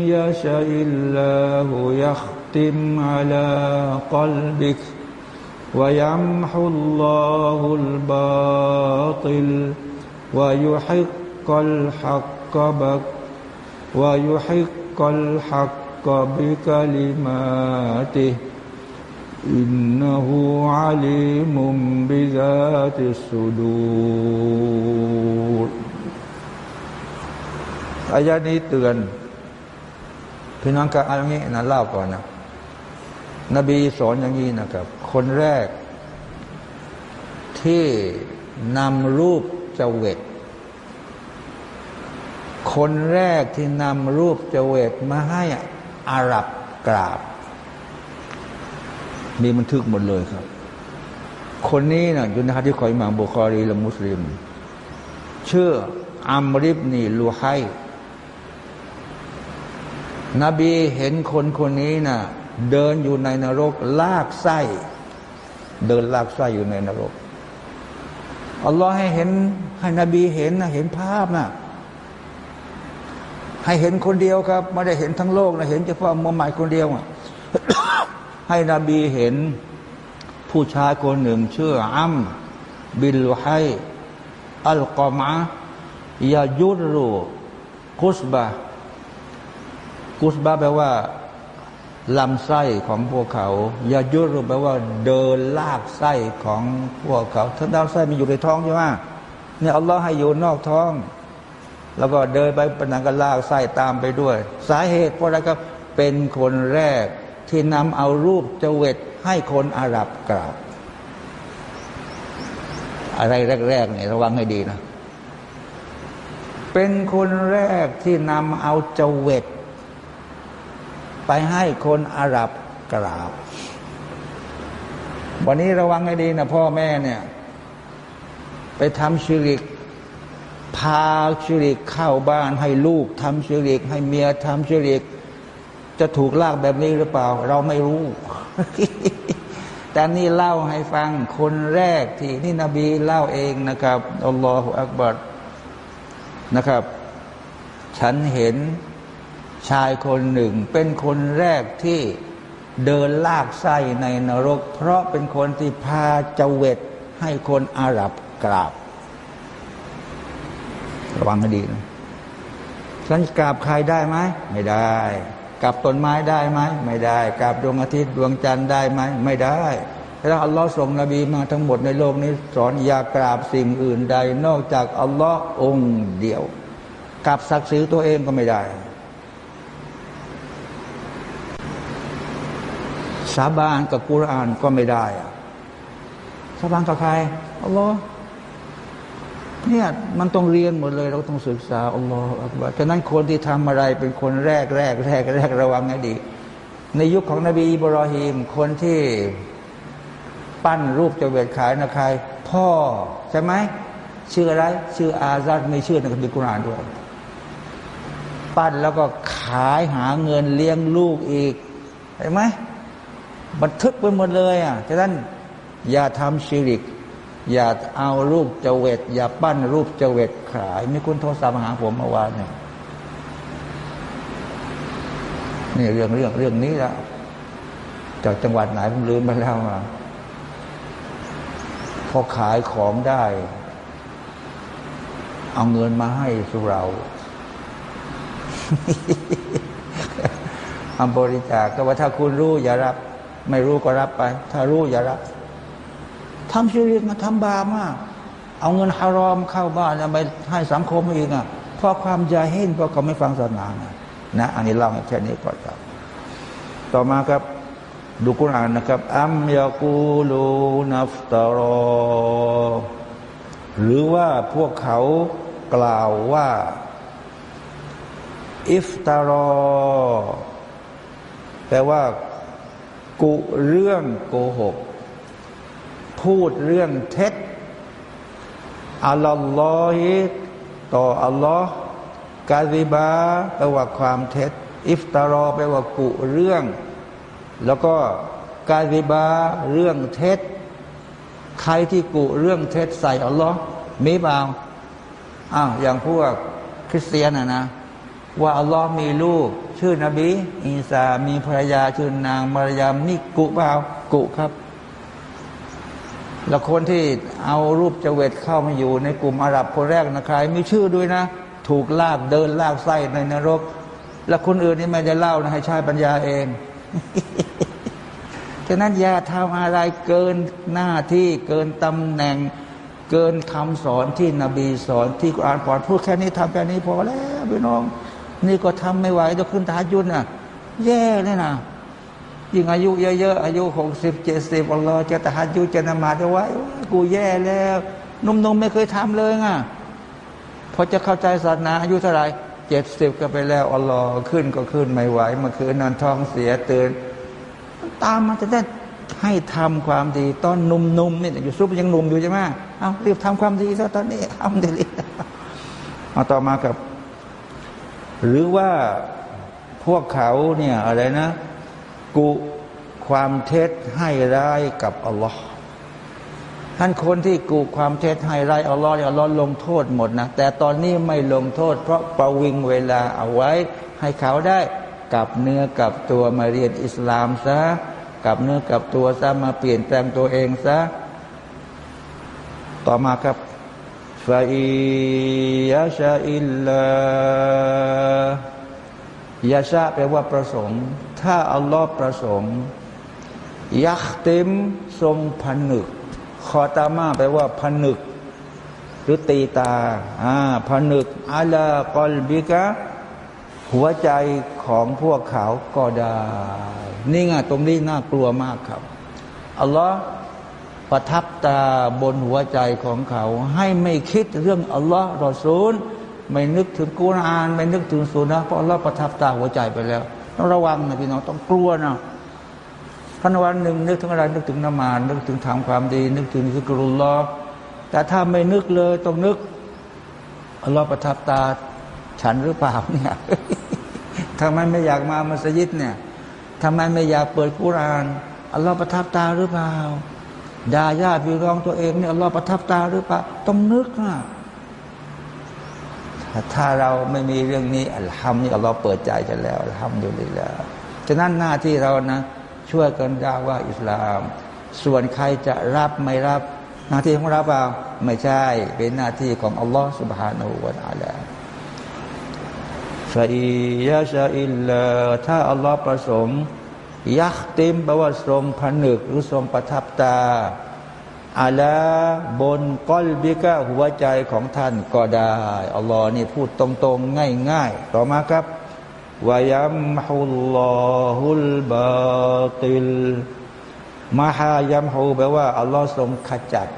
يشاء الله يختم على قلبك ويمحو الله الباطل ويحق الحق بك ويحق الحق بكلماته إنه عليم بذات الصدور อายานี้เตือนพี่น้องกับอะไรนี้นะเล่าก่อนนะนบีสอนอย่างนี้นะครับ คนแรก ที่นำรูปเจเวต คนแรกที่นำรูปเจเวตมาให้อาหรับกราบ มีบันทึกหมดเลยครับ คนนี้นะอยู่ในฮะที่คอยมาบุคอรีและมุสลิม เชื่ออัมริบนีลูไฮนบีเห็นคนคนนี้นะ่ะ เดินอยู่ในนรก ลากไส้ เดินลากไส้อยู่ในนรกอัลลอฮ์ให้เห็นให้นบีเห็นนะเห็นภาพนะ่ะ ให้เห็นคนเดียวครับไม่ได้เห็นทั้งโลกนะเห็นเฉพาะมุฮัมมัดคนเดียวให้นบีเห็นผู้ชายคนหนึ่งชื่ออัมบิลไฮอัลกอมะยายุรุกุสบากุสบาแปลว่าลำไส้ของพวกเขายายุรุแปลว่า เดินลากไส้ของพวกเขาถ้าดาวไส้มันอยู่ในท้องใช่ไหมเนี่ยอัลลอฮ์ให้อยู่นอกท้อง แล้วก็เดินไปปนังก็ลากไส้ตามไปด้วย สาเหตุเพราะอะไรครับเป็นคนแรกที่นำเอารูปเจเวตให้คนอาหรับกราบ อะไรแรกๆเนี่ยระวังให้ดีนะ เป็นคนแรกที่นำเอาเจเวตไปให้คนอาหรับกราบ วันนี้ระวังให้ดีนะพ่อแม่เนี่ย ไปทำชิริก พาชิริกเข้าบ้านให้ลูกทำชิริก ให้เมียทำชิริก จะถูกลากแบบนี้หรือเปล่า เราไม่รู้ แต่นี่เล่าให้ฟังคนแรกที่นี่นบีเล่าเองนะครับอัลลอฮฺอักบัดนะครับ ฉันเห็นชายคนหนึ่ง เป็นคนแรกที่เดินลากไส้ในนรก เพราะเป็นคนที่พาเจเวตให้คนอาหรับกราบ ระวังให้ดีนะฉันกราบใครได้ไหมไม่ได้กราบต้นไม้ได้ไหมไม่ได้กราบดวงอาทิตย์ดวงจันทร์ได้ไหมไม่ได้แล้วอัลลอฮ์ส่งนบีมาทั้งหมดในโลกนี้ สอนอย่ากราบสิ่งอื่นใด นอกจากอัลลอฮ์องค์เดียวกราบศักดิ์ศรีตัวเองก็ไม่ได้ สาบานกับกุรอานก็ไม่ได้อะสาบานกับใครอัลลอฮ์ เนี่ยมันต้องเรียนหมดเลย เราต้องศึกษาอัลลอฮ์ฉะนั้นคนที่ทำอะไรเป็นคนแรกแรกแรกแรกระวังให้ดี ในยุคของนบีอิบรอฮิมคนที่ปั้นรูปเจเวตขายนะใคร พ่อใช่ไหมชื่ออะไร ชื่ออาซาดไม่ชื่อในคัมภีร์กุรอานด้วย ปั้นแล้วก็ขายหาเงินเลี้ยงลูกอีกเห็นไหมบันทึกไปหมดเลยอะฉะนั้นอย่าทำชิริก อย่าเอารูปเจเวตอย่าปั้นรูปเจเวตขาย มีคุณโทรศัพท์มาหาผมเมื่อวานเนี่ยนี่เรื่องเรื่องเรื่องนี้ละจากจังหวัดไหนผมลืมไปแล้วมาพอขายของได้ เอาเงินมาให้สุเราทำบริจาคก็ว่าถ้าคุณรู้อย่ารับ ไม่รู้ก็รับไป ถ้ารู้อย่ารับ ทำชีริกมาทำบาปมาก เอาเงินฮารอมเข้าบ้านแล้วไปให้สังคมอีกอะเพราะความใจเห็นเพราะเขาไม่ฟังศาสนานะอันนี้เล่าแค่นี้ก่อนครับ ต่อมาครับดูกุรานนะครับอัมยากูลูนัฟตารอหรือว่าพวกเขากล่าวว่า อิฟตารอแปลว่า กุเรื่องโกหก พูดเรื่องเท็จอัลลอฮิต่ออัลลอฮ์กาซิบาแปลว่าความเท็จ อิฟตารอแปลว่ากุเรื่อง แล้วก็กาซิบาเรื่องเท็จ ใครที่กุเรื่องเท็จใส่อัลลอฮ์มีเปล่าอ้าวอย่างพวกคริสเตียนนะนะ ว่าอัลลอฮ์มีลูก ชื่อนบีอีสามีภรรยาชื่อนางมารยามนี่กุเปล่ากุครับ แล้วคนที่เอารูปเจเวตเข้ามาอยู่ในกลุ่มอาหรับคนแรกนะใครมีชื่อด้วยนะ ถูกลากเดินลากไส้ในนรก แล้วคนอื่นนี่ไม่ได้เล่านะให้ชายปัญญาเองฉะนั้นอย่าทำอะไรเกินหน้าที่เกินตำแหน่ง เกินคำสอนที่นบีสอนที่อ่านก่อนพูดแค่นี้ทำแค่นี้พอแล้วพี่น้อง นี่ก็ทำไม่ไหวต้องขึ้นทายุนน่ะ แย่เลยนะ ยิ่งอายุเยอะๆอายุหกสิบเจ็ดสิบอัลลอฮ์จะตะฮัดยุจะนมาจะไว้กูแย่แล้วนุ่มๆไม่เคยทำเลยไงพอจะเข้าใจศาสนาอายุเท่าไหร่เจ็ดสิบก็ไปแล้วอัลลอฮ์ขึ้นก็ขึ้นไม่ไหวเมื่อคืนนอนท้องเสียเตื่นตามมาจะได้ให้ทำความดีตอนนุ่มๆนี่อยู่ซุปยังหนุ่มอยู่ใช่ไหมเอารีบทำความดีซะตอนนี้ทำดีเอาต่อมากับ หรือว่าพวกเขาเนี่ยอะไรนะ กุความเท็จให้ร้ายกับอัลลอฮ์ท่านคนที่กูความเท็จให้ร้ายอัลลอฮ์อัลลอฮ์ลงโทษหมดนะ แต่ตอนนี้ไม่ลงโทษ เพราะประวิงเวลาเอาไว้ ให้เขาได้กลับเนื้อกับตัวมาเรียนอิสลามซะกลับเนื้อกับตัวซะมาเปลี่ยนแปลงตัวเองซะต่อมาครับฟาอิยาชาอิลลายาชาแปลว่าประสงค์ ถ้าอัลลอฮ์ประสงค์ยักเต็มทรงผนึก คอตามาแปลว่าผนึก หรือตีตาอ่าผนึกอาลากอลบิกะหัวใจของพวกเขาก็ได้ นี่ไงตรงนี้น่ากลัวมากครับ อัลลอฮ์ประทับตาบนหัวใจของเขา ให้ไม่คิดเรื่องอัลลอฮ์รอซูล ไม่นึกถึงกุรอาน ไม่นึกถึงสุนนะเพราะอัลลอฮ์ประทับตาหัวใจไปแล้ว ต้องระวังนะพี่น้องต้องกลัวนะพันวันหนึ่งนึกถึงอะไรนึกถึงนมานึกถึงทำความดี นึกถึงซิกรุลลอแต่ถ้าไม่นึกเลยต้องนึกอัลลอฮ์ประทับตา ฉันหรือเปล่าเนี่ยทำไมไม่อยากมามัสยิดเนี่ยทำไมไม่อยากเปิดกุรานอัลลอฮ์ประทับตาหรือเปล่าด่าญาติพี่น้องตัวเองเนี่ยอัลลอฮ์ประทับตาหรือเปล่าต้องนึกนะ ถ้าเราไม่มีเรื่องนี้อัลฮัมนี่เราเปิดใจกันแล้วอัลฮัมอยู่ดีแล้วฉะนั้นหน้าที่เรานะ ช่วยกันด่าว่าอิสลาม ส่วนใครจะรับไม่รับ หน้าที่ของเราเปล่าไม่ใช่เป็นหน้าที่ของอัลลอฮฺสุบฮานาหูวาตาแล้ฟาอียาชาอิลลาถ้าอัลลอฮฺประสงค์ยักเต็มแปลว่าทรงผนึกหรือทรงประทับตา อาลาบนก้ลบิกะหัวใจของท่านก็ได้อัลลอฮ์นี่พูดตรงๆ ง่ายๆ ต่อมาครับวายัมฮุลลอฮุลบาติลมาฮายัมฮูแปลว่าอัลลอฮ์ทรงขจัด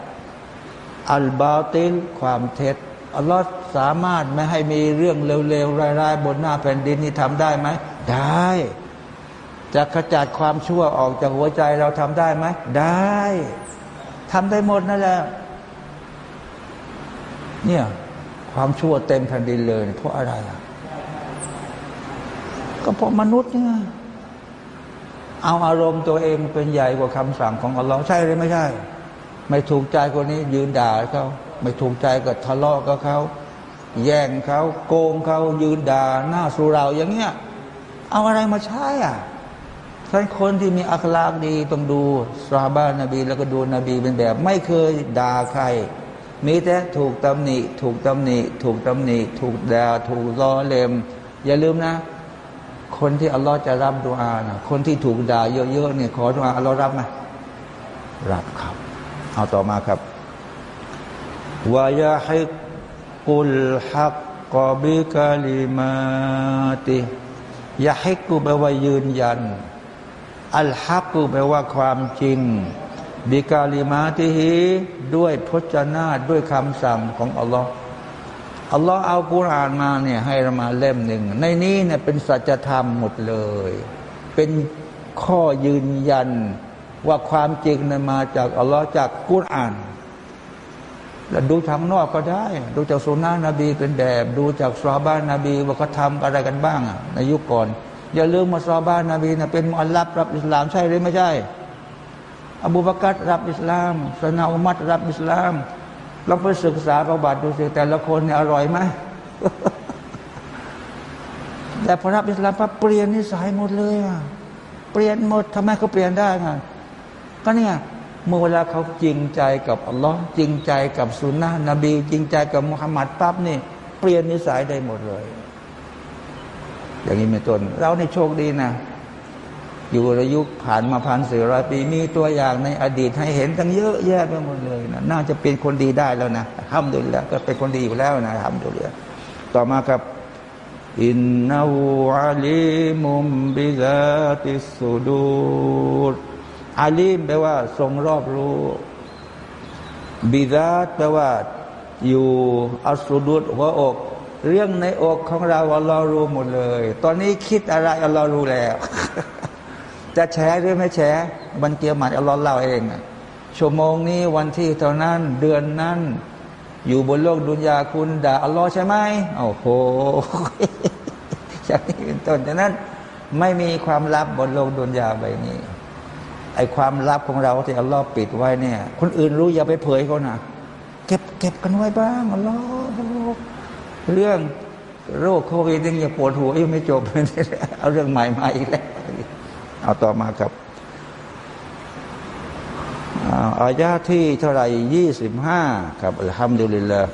อัลบาติลความเท็จอัลลอฮ์สามารถไม่ให้มีเรื่องเร็วๆร้ายๆบนหน้าแผ่นดินนี่ทำได้ไหมได้จะขจัดความชั่วออกจากหัวใจเราทำได้ไหมได้ ทำได้หมดนั่นแหละเนี่ย ความชั่วเต็มแผ่นดินเลย เพราะอะไรอะก็เพราะมนุษย์เนี่ยเอาอารมณ์ตัวเองเป็นใหญ่กว่าคำสั่งของอัลลอฮ์ใช่หรือไม่ใช่ ไม่ถูกใจคนนี้ ยืนด่าเขาไม่ถูกใจก็ทะเลาะกับเขาแย่งเขาโกงเขายืนด่าหน้าสุราอย่างเงี้ย เอาอะไรมาใช้อะ ท่านคนที่มีอัคลากดีต้องดูสาบานนบีแล้วก็ดูนบีเป็นแบบ ไม่เคยด่าใคร มีแต่ถูกตำหนิ ถูกตำหนิ ถูกตำหนิ ถูกด่าถูกล้อเล็มอย่าลืมนะ คนที่อัลลอฮ์จะรับดูอานะคนที่ถูกด่าเยอะๆเนี่ยขอดูอาอัลลอฮ์รับไหมรับครับ เอาต่อมาครับวายาฮิกุลฮักกอบิกาลิมาติยาฮิกุแปลว่ายืนยัน อัลฮักุแปลว่าความจริง บิกาลิมาติฮีด้วยพจนาด้วยคำสั่งของอัลลอฮ์อัลลอฮ์เอากุรานมาเนี่ยให้เรามาเล่มหนึ่ง ในนี้เนี่ยเป็นสัจธรรมหมดเลย เป็นข้อยืนยันว่าความจริงนั้นมาจากอัลลอฮ์จากกุรานแล้วดูทางนอกก็ได้ ดูจากสุนนะนบีเป็นแบบ ดูจากซาบ้านนบีว่าเขาทำอะไรกันบ้างในยุคก่อน อย่าลืมมาซาบ้านนบีนะเป็นมุลลับรับอิสลามใช่หรือไม่ใช่ อบูบากัดรับอิสลามสนาอุมัดรับอิสลามเราไปศึกษาประวัติดูสิแต่ละคนเนี่ยอร่อยไหมแต่พอรับอิสลามปั๊บเปลี่ยนนิสัยหมดเลยอะเปลี่ยนหมดทำไมเขาเปลี่ยนได้ไงก็เนี่ยเมื่อเวลาเขาจริงใจกับอัลลอฮ์จริงใจกับสุนนะนบี จริงใจกับมุฮัมมัดปั๊บนี่ เปลี่ยนนิสัยได้หมดเลย อย่างนี้เป็นต้น เราในโชคดีนะ อยู่ระยุคผ่านมาพันสี่ร้อยปีมีตัวอย่างในอดีตให้เห็นตั้งเยอะแยะไปหมดเลยนะน่าจะเป็นคนดีได้แล้วนะทำดูแล้วก็เป็นคนดีอยู่แล้วนะทำดูแล้วต่อมาครับอินนาอูอาลีมุมบิลาติสุดูดอาลีมแปลว่า ทรงรอบรู้บิดาตแปลว่า อยู่อัสุดุดหัวอก เรื่องในอกของเราอัลลอฮ์รู้หมดเลย ตอนนี้คิดอะไรอัลลอฮ์รู้แล้ว จะแชร์หรือไม่แชร์บันเกียรติอัลลอฮ์เล่าเองชั่วโมงนี้วันที่เท่านั้นเดือนนั้น อยู่บนโลกดุนยาคุณด่าอัลลอฮ์ใช่ไหมโอ้โหอย่างนี้เป็นต้นฉะนั้น ไม่มีความลับบนโลกดุนยาใบนี้ไอความลับของเราที่อัลลอฮ์ปิดไว้เนี่ย คนอื่นรู้อย่าไปเผยเขานะเก็บเก็บกันไว้บ้างอัลลอฮ์ เรื่องโรคโควิดยังปวดหัวยังไม่จบเอาเรื่องใหม่ๆแล้วเอาต่อมาครับอายาที่เท่าไรยี่สิบห้าครับอัลฮัมดุลิลลาห์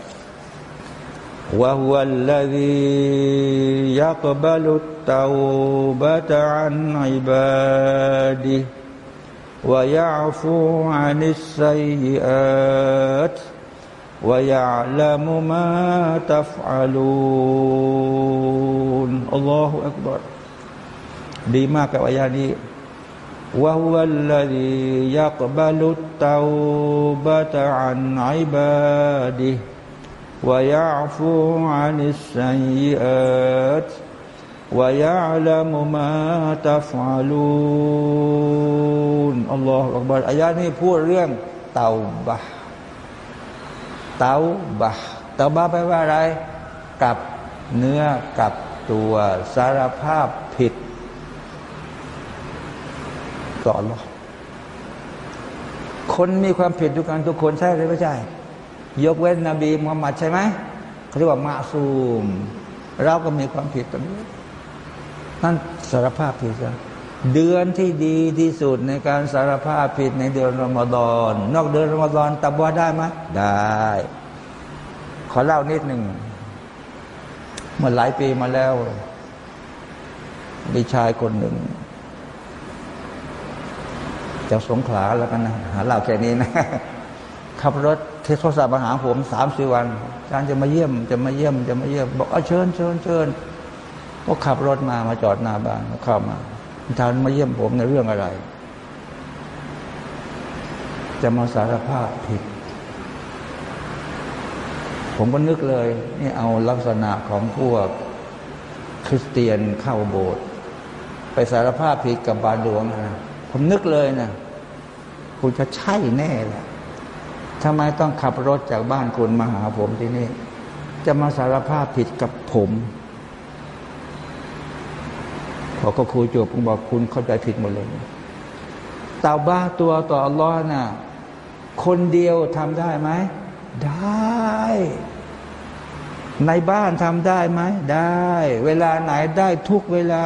วะฮุวัลลดียักบัลุตตาบะตะอันอิบาดิวะยาฟูอันิสไซยาต์ ويعلم ما تفعلون الله أكبر ดีมากกับอายานี้ وهو الذي يقبل التوبة عن عباده ويعفو عن السيئات ويعلم ما تفعلون الله أكبر อายานี้พูดเรื่องเตาบะ เตาบะเตาบะแปลว่าอะไรกับเนื้อกับตัวสารภาพผิดต่อ Allah คนมีความผิดทุกการทุกคนใช่หรือไม่ใช่ ยกเว้นนบีมุฮัมมัดใช่ไหมเขาเรียกว่ามาซูม เราก็มีความผิดตรงนี้นั่นสารภาพผิดนะ เดือนที่ดีที่สุดในการสารภาพผิดในเดือนรอมฎอนนอกเดือนรอมฎอนตับวได้ไหมได้ ขอเล่านิดหนึ่งเมื่อหลายปีมาแล้วมีชายคนหนึ่งจากสงขลาแล้วกันนะหาเล่าแค่นี้นะขับรถเทสโทรศัพท์มาหาผมสามสี่วันอาจารย์จะมาเยี่ยมจะมาเยี่ยมจะมาเยี่ยม บอกเชิญเชิญเชิญก็ขับรถมามาจอดหน้าบ้านเข้ามา อาจารย์มาเยี่ยมผมในเรื่องอะไร จะมาสารภาพผิด ผมก็นึกเลย นี่เอาลักษณะของพวกคริสเตียนเข้าโบสถ์ไปสารภาพผิดกับบาลหลวงนะผมนึกเลยนะคุณจะใช่แน่แหละทำไมต้องขับรถจากบ้านคุณมาหาผมที่นี่ จะมาสารภาพผิดกับผม พอก็คุยจบผมบอกคุณเข้าใจผิดหมดเลยตาบ้าตัวต่ออัลลอฮ์น่ะคนเดียวทำได้ไหม ได้ ในบ้านทำได้ไหม ได้ เวลาไหนได้ทุกเวลา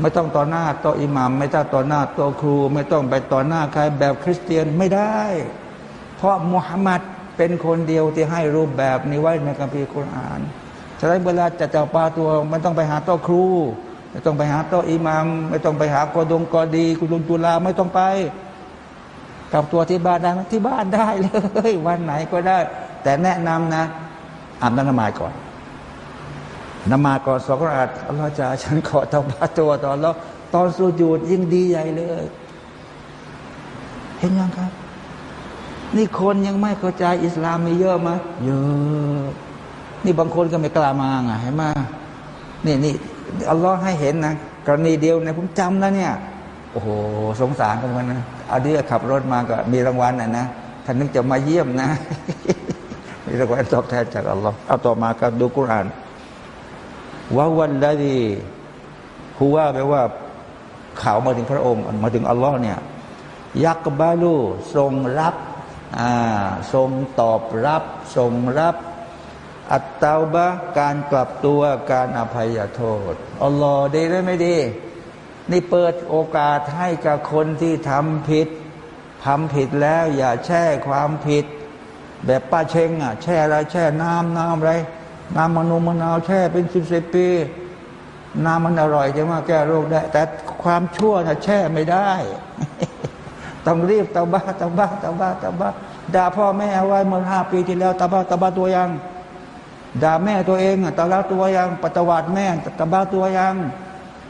ไม่ต้องต่อหน้าต่ออิหมัมไม่ต้องต่อหน้าต่อครู ไม่ต้องไปต่อหน้าใครแบบคริสเตียนไม่ได้ เพราะมุฮัมมัดเป็นคนเดียวที่ให้รูปแบบนี้ไว้ในคัมภีร์คุรอาน ฉะนั้นเวลาจะเจ้าปลาตัวไม่ต้องไปหาโต๊ะครูไม่ต้องไปหาโต๊ะอิหมาม ไม่ต้องไปหากอดงกอดีกุลุงจุลาไม่ต้องไปกับตัวที่บ้านได้ที่บ้านได้เลยวันไหนก็ได้ แต่แนะนำนะอาบน้ำนมาก่อนนมาก่อนสองราดอัลลอฮฺจะฉันขอตบาตัวตอนแล้วตอนสูญูดยิ่งดีใหญ่เลย เห็นยังครับ นี่คนยังไม่เข้าใจอิสลามมีเยอะไหมเยอะ นี่บางคนก็ไม่กล้ามาไงเห็นไหมนี่นี่อัลลอฮ์ให้เห็นนะกรณีเดียวเนี่ยผมจำแล้วเนี่ย โอ้โหสงสารกันมันนะเอาดีขับรถมาก็มีรางวัลนะนะท่านนึกจะมาเยี่ยมนะมีรางวัลตอบแทนจากอัลลอฮ์เอาต่อมากับดูกุรอานว่าวันใดฮูว่าแปลว่าข่าวมาถึงพระองค์ มาถึงอัลลอฮ์เนี่ยยักบาลูทรงรับอ่าทรงตอบรับ ทรงรับ อัตตาบะการกลับตัวการอภัยโทษอัลลอฮ์ดีหรือไม่ดี นี่เปิดโอกาสให้กับคนที่ทำผิดทำผิดแล้วอย่าแช่ความผิด แบบป้าเชงอะ แช่อะไรแช่น้ำน้ำอะไร น้ำมนุมะนาวแช่เป็นสิบสิบปี น้ำมันอร่อยจะมาแก้โรคได้ แต่ความชั่วน่ะแช่ไม่ได้ ต้องรีบตาบ้าตาบ้าตาบ้าตาบ้าด่าพ่อแม่เอาไว้เมื่อห้าปีที่แล้วตาบ้าตาบ้าตัวยัง ด่าแม่ตัวเองอะตาบ้าตัวยังปฏิวัติแม่ตาบ้าตัวยัง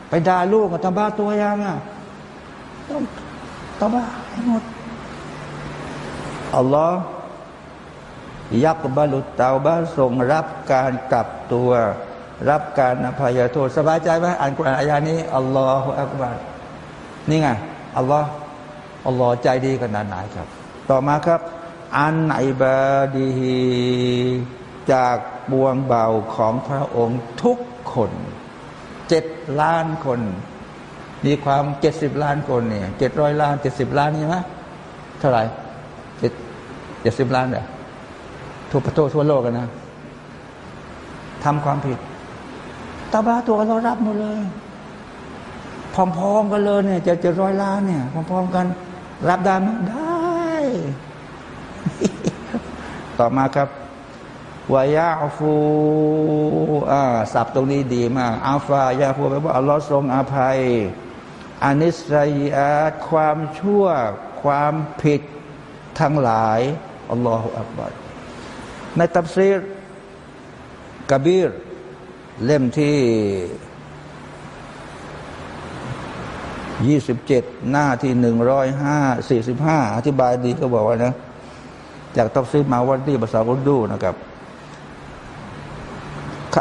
ไปด่าลูกตาบ้าตัวยังอะต้องตาบ้าให้หมดอัลลอฮ์ยักบาลุตเตาบ้าทรงรับการกลับตัว รับการอภัยโทษสบายใจไหมอ่านกุรอานอายานี้อัลลอฮฺอักบารนี่ไงอัลลอฮ์อัลลอฮ์ใจดีขนาดไหนครับ ต่อมาครับ อันไอบาดีฮี จากบวงเบาของพระองค์ทุกคนเจ็ดล้านคน มีความเจ็ดสิบล้านคนเนี่ยเจ็ดร้อยล้านเจ็ดสิบล้านใช่ไหมเท่าไหร่เจ็ดเจ็ดสิบล้านเนี่ยทั่วประเทศทั่วโลกกันนะทำความผิดตาบ้าตัวเรารับหมดเลยพร้อมๆกันเลยเนี่ยจะจะร้อยล้านเนี่ยพร้อมๆกัน รับได้ไหมได้ ต่อมาครับ วายาฟูอ่าสับตรงนี้ดีมากอาฟายาฟูแปลว่าอัลลอฮ์ทรงอภัยอานิสรอาความชั่ว ความผิดทั้งหลายอัลลอฮฺอักบัรในตับซีรกบีร เล่มที่ยี่สิบเจ็ดหน้าที่หนึ่งร้อยห้าสี่สิบห้าอธิบายดีก็บอกว่านะ จากตัฟซีรมาวันที่ภาษาอุรดูนะครับ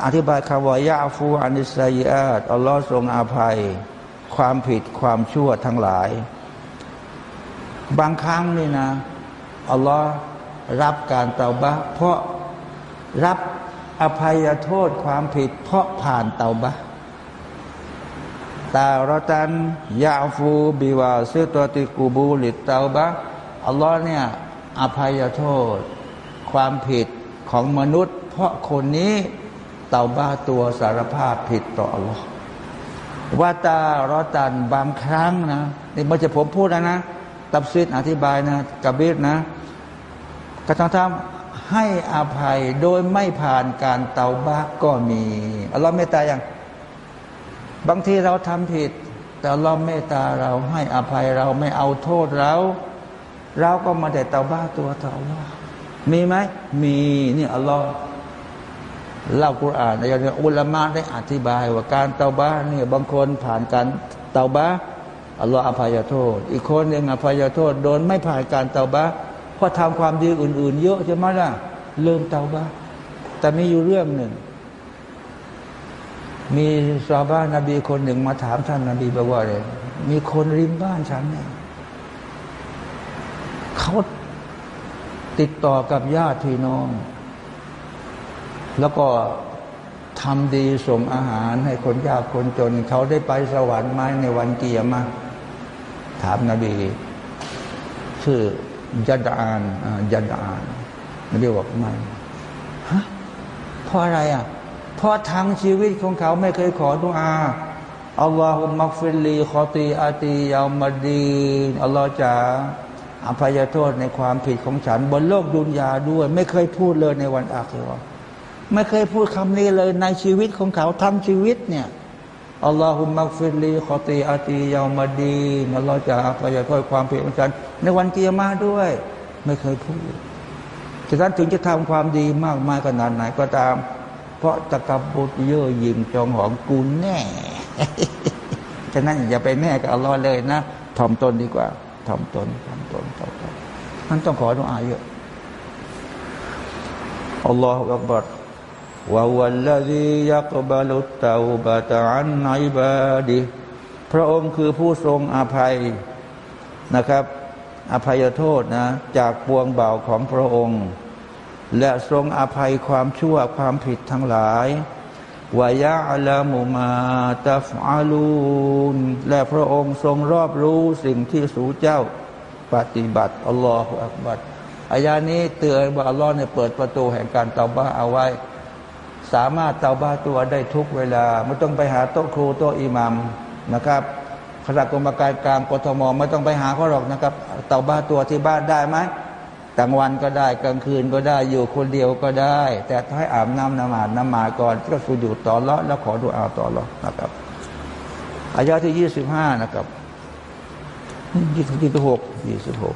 อธิบายคำว่ายาฟูอานิสัยอาตอัลลอฮ์ทรงอาภัย ความผิดความชั่วทั้งหลาย บางครั้งนี่นะอัลลอฮ์รับการเตาบะเพราะรับอภัยโทษความผิด เพราะผ่านเตาบะตาราตันยาฟูบิวาซิตติกูบูลิตเตาบะอัลลอฮ์เนี่ยอภัยโทษ ความผิดของมนุษย์ เพราะคนนี้ เตาบ้าตัวสารภาพผิดต่ออัลลอฮ์ว่าตารอตันบางครั้งนะนี่มันจะผมพูดนะนะตับซิดอธิบายนะกับบิดนะกระทำทำให้อภัยโดยไม่ผ่านการเตาบ้าก็มีอัลลอฮ์เมตตาอย่างบางทีเราทำผิด แต่อัลลอฮ์เมตตาเราให้อภัยเราไม่เอาโทษเรา เราก็มาแต่เตาบ้าตัวเตาว่ามีไหมมีนี่อัลลอฮ์ เล่ากุรอานในอุลามะได้อธิบายว่าการเตาบ้าเนี่ยบางคนผ่านการเตาบ้าอัลลอฮ์อภัยโทษ อีกคนหนึ่งอภัยโทษ โดนไม่ผ่านการเตาบ้าเพราะทำความดีอื่น ๆ เยอะใช่ไหมล่ะเริ่มเตาบ้าแต่มีอยู่เรื่องหนึ่ง มีซาบ้านนบีคนหนึ่งมาถามท่านนบีบอกว่าเลยมีคนริมบ้านฉันเนี่ยเขาติดต่อกับญาติพี่น้อง แล้วก็ทำดีส่งอาหารให้คนยากคนจน เขาได้ไปสวรรค์ไหมในวันเกียรมาถามนาบีชื่อยัดอานยัดอานนบีบอกไม่ฮะเพราะอะไรอะเพราะทางชีวิตของเขาไม่เคยขอดุอาอัลลอฮุมักฟิลีขอตีอาตียามาดีอัลลอฮ์จะอภัยโทษในความผิดของฉัน บนโลกดุนยาด้วย ไม่เคยพูดเลยในวันอาคีรอ ไม่เคยพูดคำนี้เลยในชีวิตของเขาทั้งชีวิตเนี่ยอัลลอฮุมักฟิลีขอตีอาตียามาดีอัลลอฮ์จะอภัยโทษความผิดของฉันในวันเกียร์มาด้วย ไม่เคยพูดฉะนั้นถึงจะทำความดีมากมายขนาดไหนก็ตาม เพราะตะกับบุตรเย่อหยิ่งจองหองกูแน่ฉะนั้นอย่าไปแน่กับอัลลอฮ์เลยนะถ่อมตนดีกว่าถ่อมตนถ่อมตนถ่อมตนมันต้องขอดุอาเยอะอัลลอฮฺอักบัร وهو الذي يقبل التوبة عن عباده พระองค์คือผู้ทรงอภัยนะครับ อภัยโทษนะ จากปวงเบาของพระองค์ และทรงอภัยความชั่วความผิดทั้งหลายวายะอัลมุมาตัฟอาลูนและพระองค์ทรงรอบรู้สิ่งที่สูเจ้าปฏิบัติอัลลอฮฺอักบัดอายานี้เตือนว่าอัลลอฮ์เนี่ยเปิดประตูแห่งการตอบบ้าเอาไว้ สามารถเตาบ้าตัวได้ทุกเวลา ไม่ต้องไปหาโต๊ะครูโต๊ะอิหมัมนะครับคณะกรรมการกลางกทมไม่ต้องไปหาเขาหรอกนะครับ เตาบ้าตัวที่บ้านได้ไหมกลางวันก็ได้กลางคืนก็ได้อยู่คนเดียวก็ได้ แต่ถ้าให้อาบน้ำนมาดนมาก่อนก็สุญูต่อละแล้วขอดูอาต่อละนะครับอายาที่ยี่สิบห้านะครับยี่สิบหกยี่สิบหก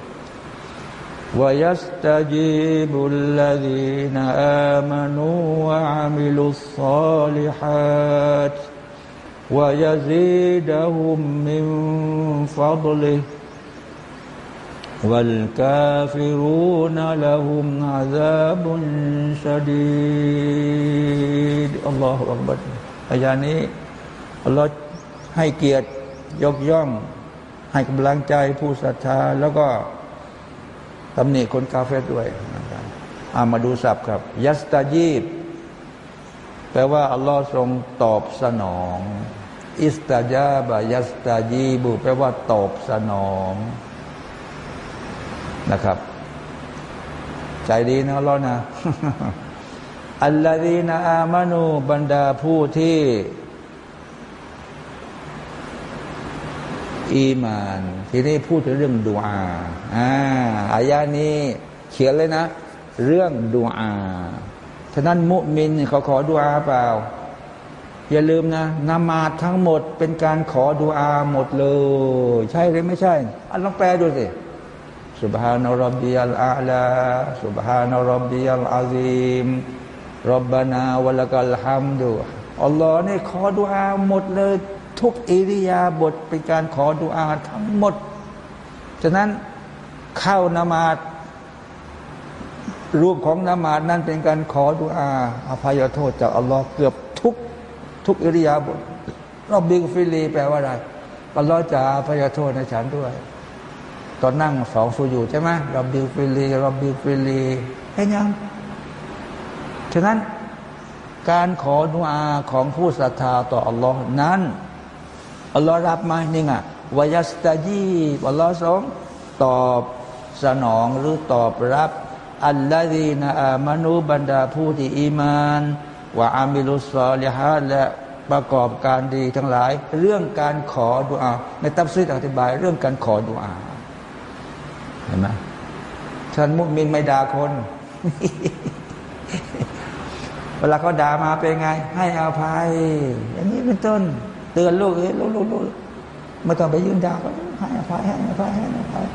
ويستجيب الذين آمنوا وعملوا الصالحات ويزيدهم من فضله والكافرون لهم عذاب شديد الله أكبر อายานี้อัลลอฮ์ให้เกียรติยกย่อง ให้กำลังใจผู้ศรัทธาแล้วก็ ตำหนิคนกาเฟตด้วยนะครับามาดูศัพท์ครับ ยัสตายีบแปลว่าอัลลอฮ์ทรงตอบสนอง อิสตาจาบยัสตายีบุแปลว่าตอบสนองนะครับ ใจดีนะอัลลอฮ์นะอัลลอฮีนาอามานูบรรดาผู้ที่ อีมาน ทีนี้พูดถึงเรื่องดูอาอ่าอายานี้ เขียนเลยนะ เรื่องดูอาฉะนั้นมุมินเขาขอดูอาเปล่า อย่าลืมนะนามาทั้งหมดเป็นการขอดูอาหมดเลย ใช่หรือไม่ใช่ อันลองแปลดูสิ سبحان ربي الأعلى سبحان ربي العظيم ربنا ولك الحمد อัลลอฮ์นี่ขอดุอาหมดเลย ทุกอิริยาบถเป็นการขอดุอาทั้งหมด ฉะนั้นเข้านมาดรูปของนมาดนั้นเป็นการขอดุอาอภัยโทษจากอัลลอฮ์เกือบทุกทุกอิริยาบถرَبِّ اغْفِرْ لِي แปลว่าอะไรอัลลอฮ์จะอภัยโทษให้ฉันด้วยตอนนั่งสองสุญูดใช่ไหมرَبِّ اغْفِرْ لِي رَبِّ اغْفِرْ لِي ให้ยังฉะนั้นการขอดุอาของผู้ศรัทธาต่ออัลลอฮ์นั้น อัลลอฮ์รับไหมนี่ไงوَيَسْتَجِيبُ อัลลอฮ์ทรงตอบสนองหรือตอบรับ الَّذِينَ آمَنُوا บรรดาผู้ที่อีมานว่าอามิลุสซอลิฮะและประกอบการดีทั้งหลาย เรื่องการขอดุอาในตัฟซีดอธิบายเรื่องการขอดุอาเห็นไหมฉันมุมินไม่ด่าคน เวลาเขาด่ามาเป็นไง ให้อภัยอย่างนี้เป็นต้น เตือนลูกเอ้ลูกลูกลูกไม่ต้องไปยืนด่าก็ให้อภัยให้อภัยให้อภัย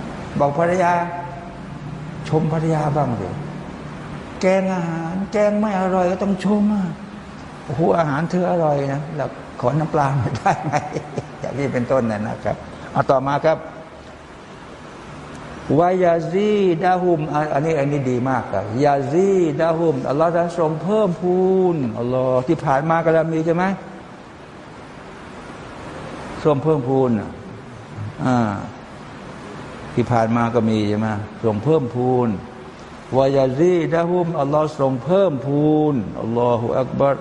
บอกภรรยา ชมภรรยาบ้างสิแกงอาหาร แกงไม่อร่อยก็ต้องชมอะโอ้โหอาหารเธออร่อยนะแล้วขอน้ำปลาไม่ได้ไหมอย่างนี้เป็นต้นน่ะนะครับ เอาต่อมาครับวายาซีดาหุมอันนี้อันนี้ดีมากครับยาซีดาหุมอัลลอฮฺจะทรงเพิ่มพูนอัลลอฮฺที่ผ่านมาก็แล้วมีใช่ไหม ทรงเพิ่มพูนอ่าที่ผ่านมาก็มีใช่ไหมทรงเพิ่มพูนวายาซีดาหุมอัลลอฮฺทรงเพิ่มพูนอัลลอฮฺอักบัร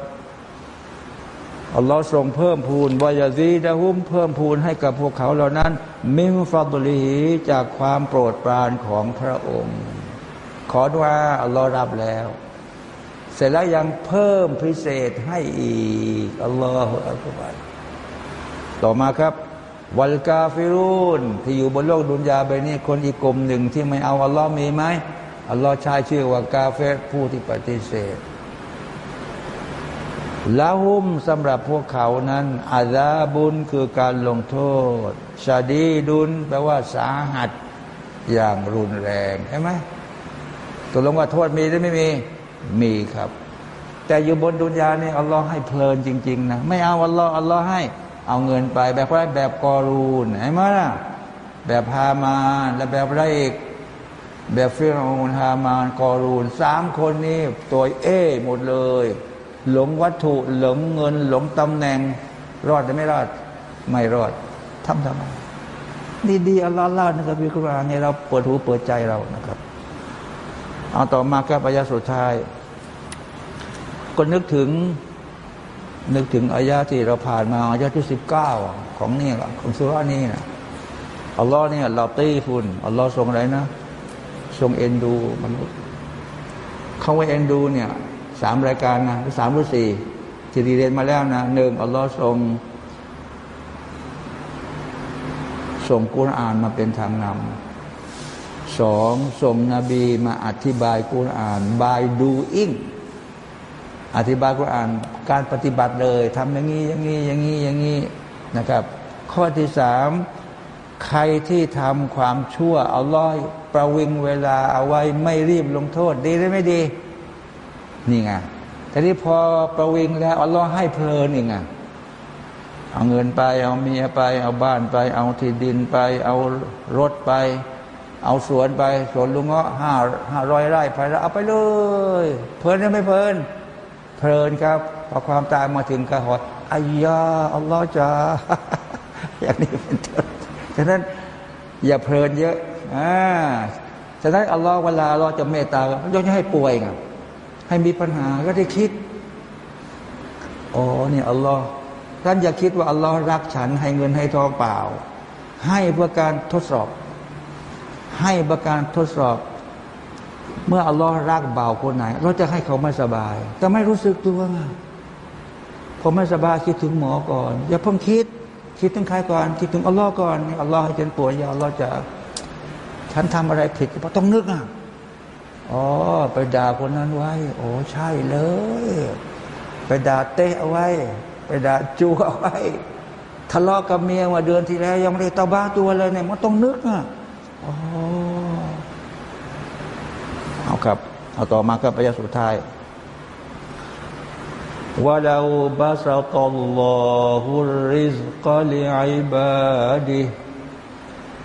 อัลลอฮ์ทรงเพิ่มพูนวายาซีดะฮุมเพิ่มพูนให้กับพวกเขาเหล่านั้น มิมฟัตุลีจากความโปรดปรานของพระองค์ ขอดว่าอัลลอฮ์รับแล้ว เสร็จแล้วยังเพิ่มพิเศษให้อีกอัลลอฮฺอัลกุบาร ต่อมาครับ วัลกาฟิรุนที่อยู่บนโลกดุนยาใบนี้คนอีกกลุ่มหนึ่งที่ไม่เอาอัลลอฮ์มีไหมอัลลอฮ์ใช้ชื่อว่ากาเฟรผู้ที่ปฏิเสธละหุมสำหรับพวกเขานั้นอาซาบุญคือการลงโทษชาดีดุนแปลว่าสาหัสอย่างรุนแรงใช่ไหมตัวลงว่าโทษมีหรือไม่มี มีครับ แต่อยู่บนดุนยาเนี่ยอัลลอฮ์ให้เพลินจริง ๆ นะ ไม่เอาอัลลอฮ์อัลลอฮ์ให้ เอาเงินไปแบบไรแบบกอรูนใช่ไหมล่ะแบบฮามานและแบบไรอีกแบบฟิรูนฮามานกอรูนสามคนนี้ตัวเอหมดเลย หลงวัตถุหลงเงิน หลงตำแหน่ง รอดหรือไม่รอด ไม่รอดทำทำไมนี่ดีอัลลอฮ์เล่านะครับพี่กุรานให้เราเปิดหูเปิดใจเรานะครับ เอาต่อมาครับอายะสุดท้าย ก็นึกถึง นึกถึงอายะที่เราผ่านมาอายะที่สิบเก้าของนี่ของสุรานี่นะอัลลอฮ์เนี่ยเราตีฟุนอัลลอฮ์ทรงอะไรนะ ทรงเอ็นดูมนุษย์เขาว่าเอ็นดูเนี่ยสามรายการนะสามหรือสี่ที่เรียนมาแล้วนะหนึ่งอัลลอฮ์ทรงส่งกุรอานมาเป็นทางนำสองส่งนบีมาอธิบายกุรอาน บายดูอิง อธิบายกุรอานการปฏิบัติเลยทำอย่างนี้อย่างนี้อย่างนี้อย่างนี้นะครับ ข้อที่สามใครที่ทำความชั่วเอัลลอฮ์ประวิงเวลาเอาไว้ไม่รีบลงโทษ ดีหรือไม่ดี นี่ไงแต่ที่พอประวิงแล้วเอัลลอให้เพลินอีกไงเอาเงินไป เอาเมียไป เอาบ้านไป เอาที่ดินไป เอารถไป เอาสวนไป สวนลุงเงาะห้าห้าร้อยไร่ไปแล้วเอาไปเลย เพลินหรือไม่เพลิน เพลินครับพอความตายมาถึงกระหดอายาอัลลอฮ์จะอย่างนี้เป็นต้นฉะนั้นอย่าเพลินเยอะอ่าฉะนั้นอัลลอฮ์เวลาเราจะเมตตาย่อมให้ป่วยไงให้มีปัญหาก็ได้คิดอ๋อเนี่ยอัลลอฮ์ท่านอย่าคิดว่าอัลลอฮ์รักฉัน ให้เงินให้ทองเปล่า ให้เพื่อการทดสอบ ให้เพื่อการทดสอบ เมื่ออัลลอฮ์รักเบาคนไหน เราจะให้เขาไม่สบาย แต่ไม่รู้สึกตัวพอไม่สบายคิดถึงหมอก่อน อย่าเพิ่งคิด คิดถึงใครก่อน คิดถึงอัลลอฮ์ก่อนอัลลอฮ์ให้ฉันป่วยอย่าอัลลอฮ์จะ ฉันทำอะไรผิดก็ต้องนึกอะอ๋อไปด่าคนนั้นไว้โอ้ใช่เลย ไปด่าเตะเอาไว้ ไปด่าจูเอาไว้ทะเลาะกับเมียว่าเดือนที่แล้ว ยังไม่ได้ตาบ้าตัวเลยเนี่ยมันต้องนึกอะอ๋อ เอาต่อมาครับประโยคสุดท้าย ولو بسط الله الرزق لعباده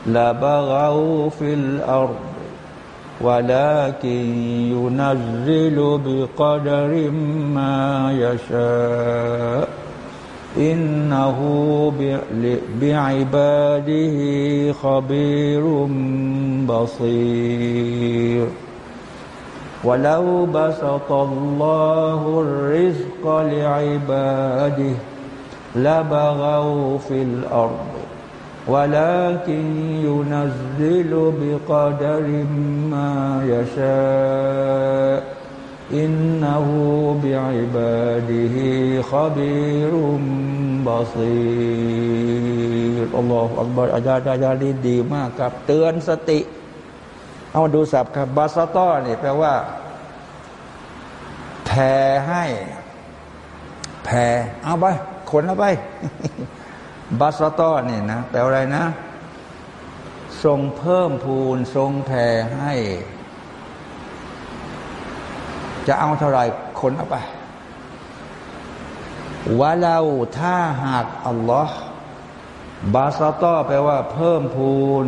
لبغوا في الأرض ولكن ينزل بقدر ما يشاء إنه بعباده خبير بصير ولو بسط الله الرزق لعباده لبغوا في الأرض ولكن ينزل بقدر ما يشاء إنه بعباده خبير بصير الله أكبر อาจารย์อาจารย์ดีมากครับเตือนสติ เอามาดูศัพท์ครับบาสตอเนี่ยแปลว่าแผ่ให้แผ่เอาไปขนเอาไปบาสตอเนี่ยนะแปลอะไรนะ ทรงเพิ่มพูนทรงแผ่ให้ จะเอาเท่าไรขนเอาไปว่าเราถ้าหากอัลลอฮ์บาสตอแปลว่า เพิ่มพูน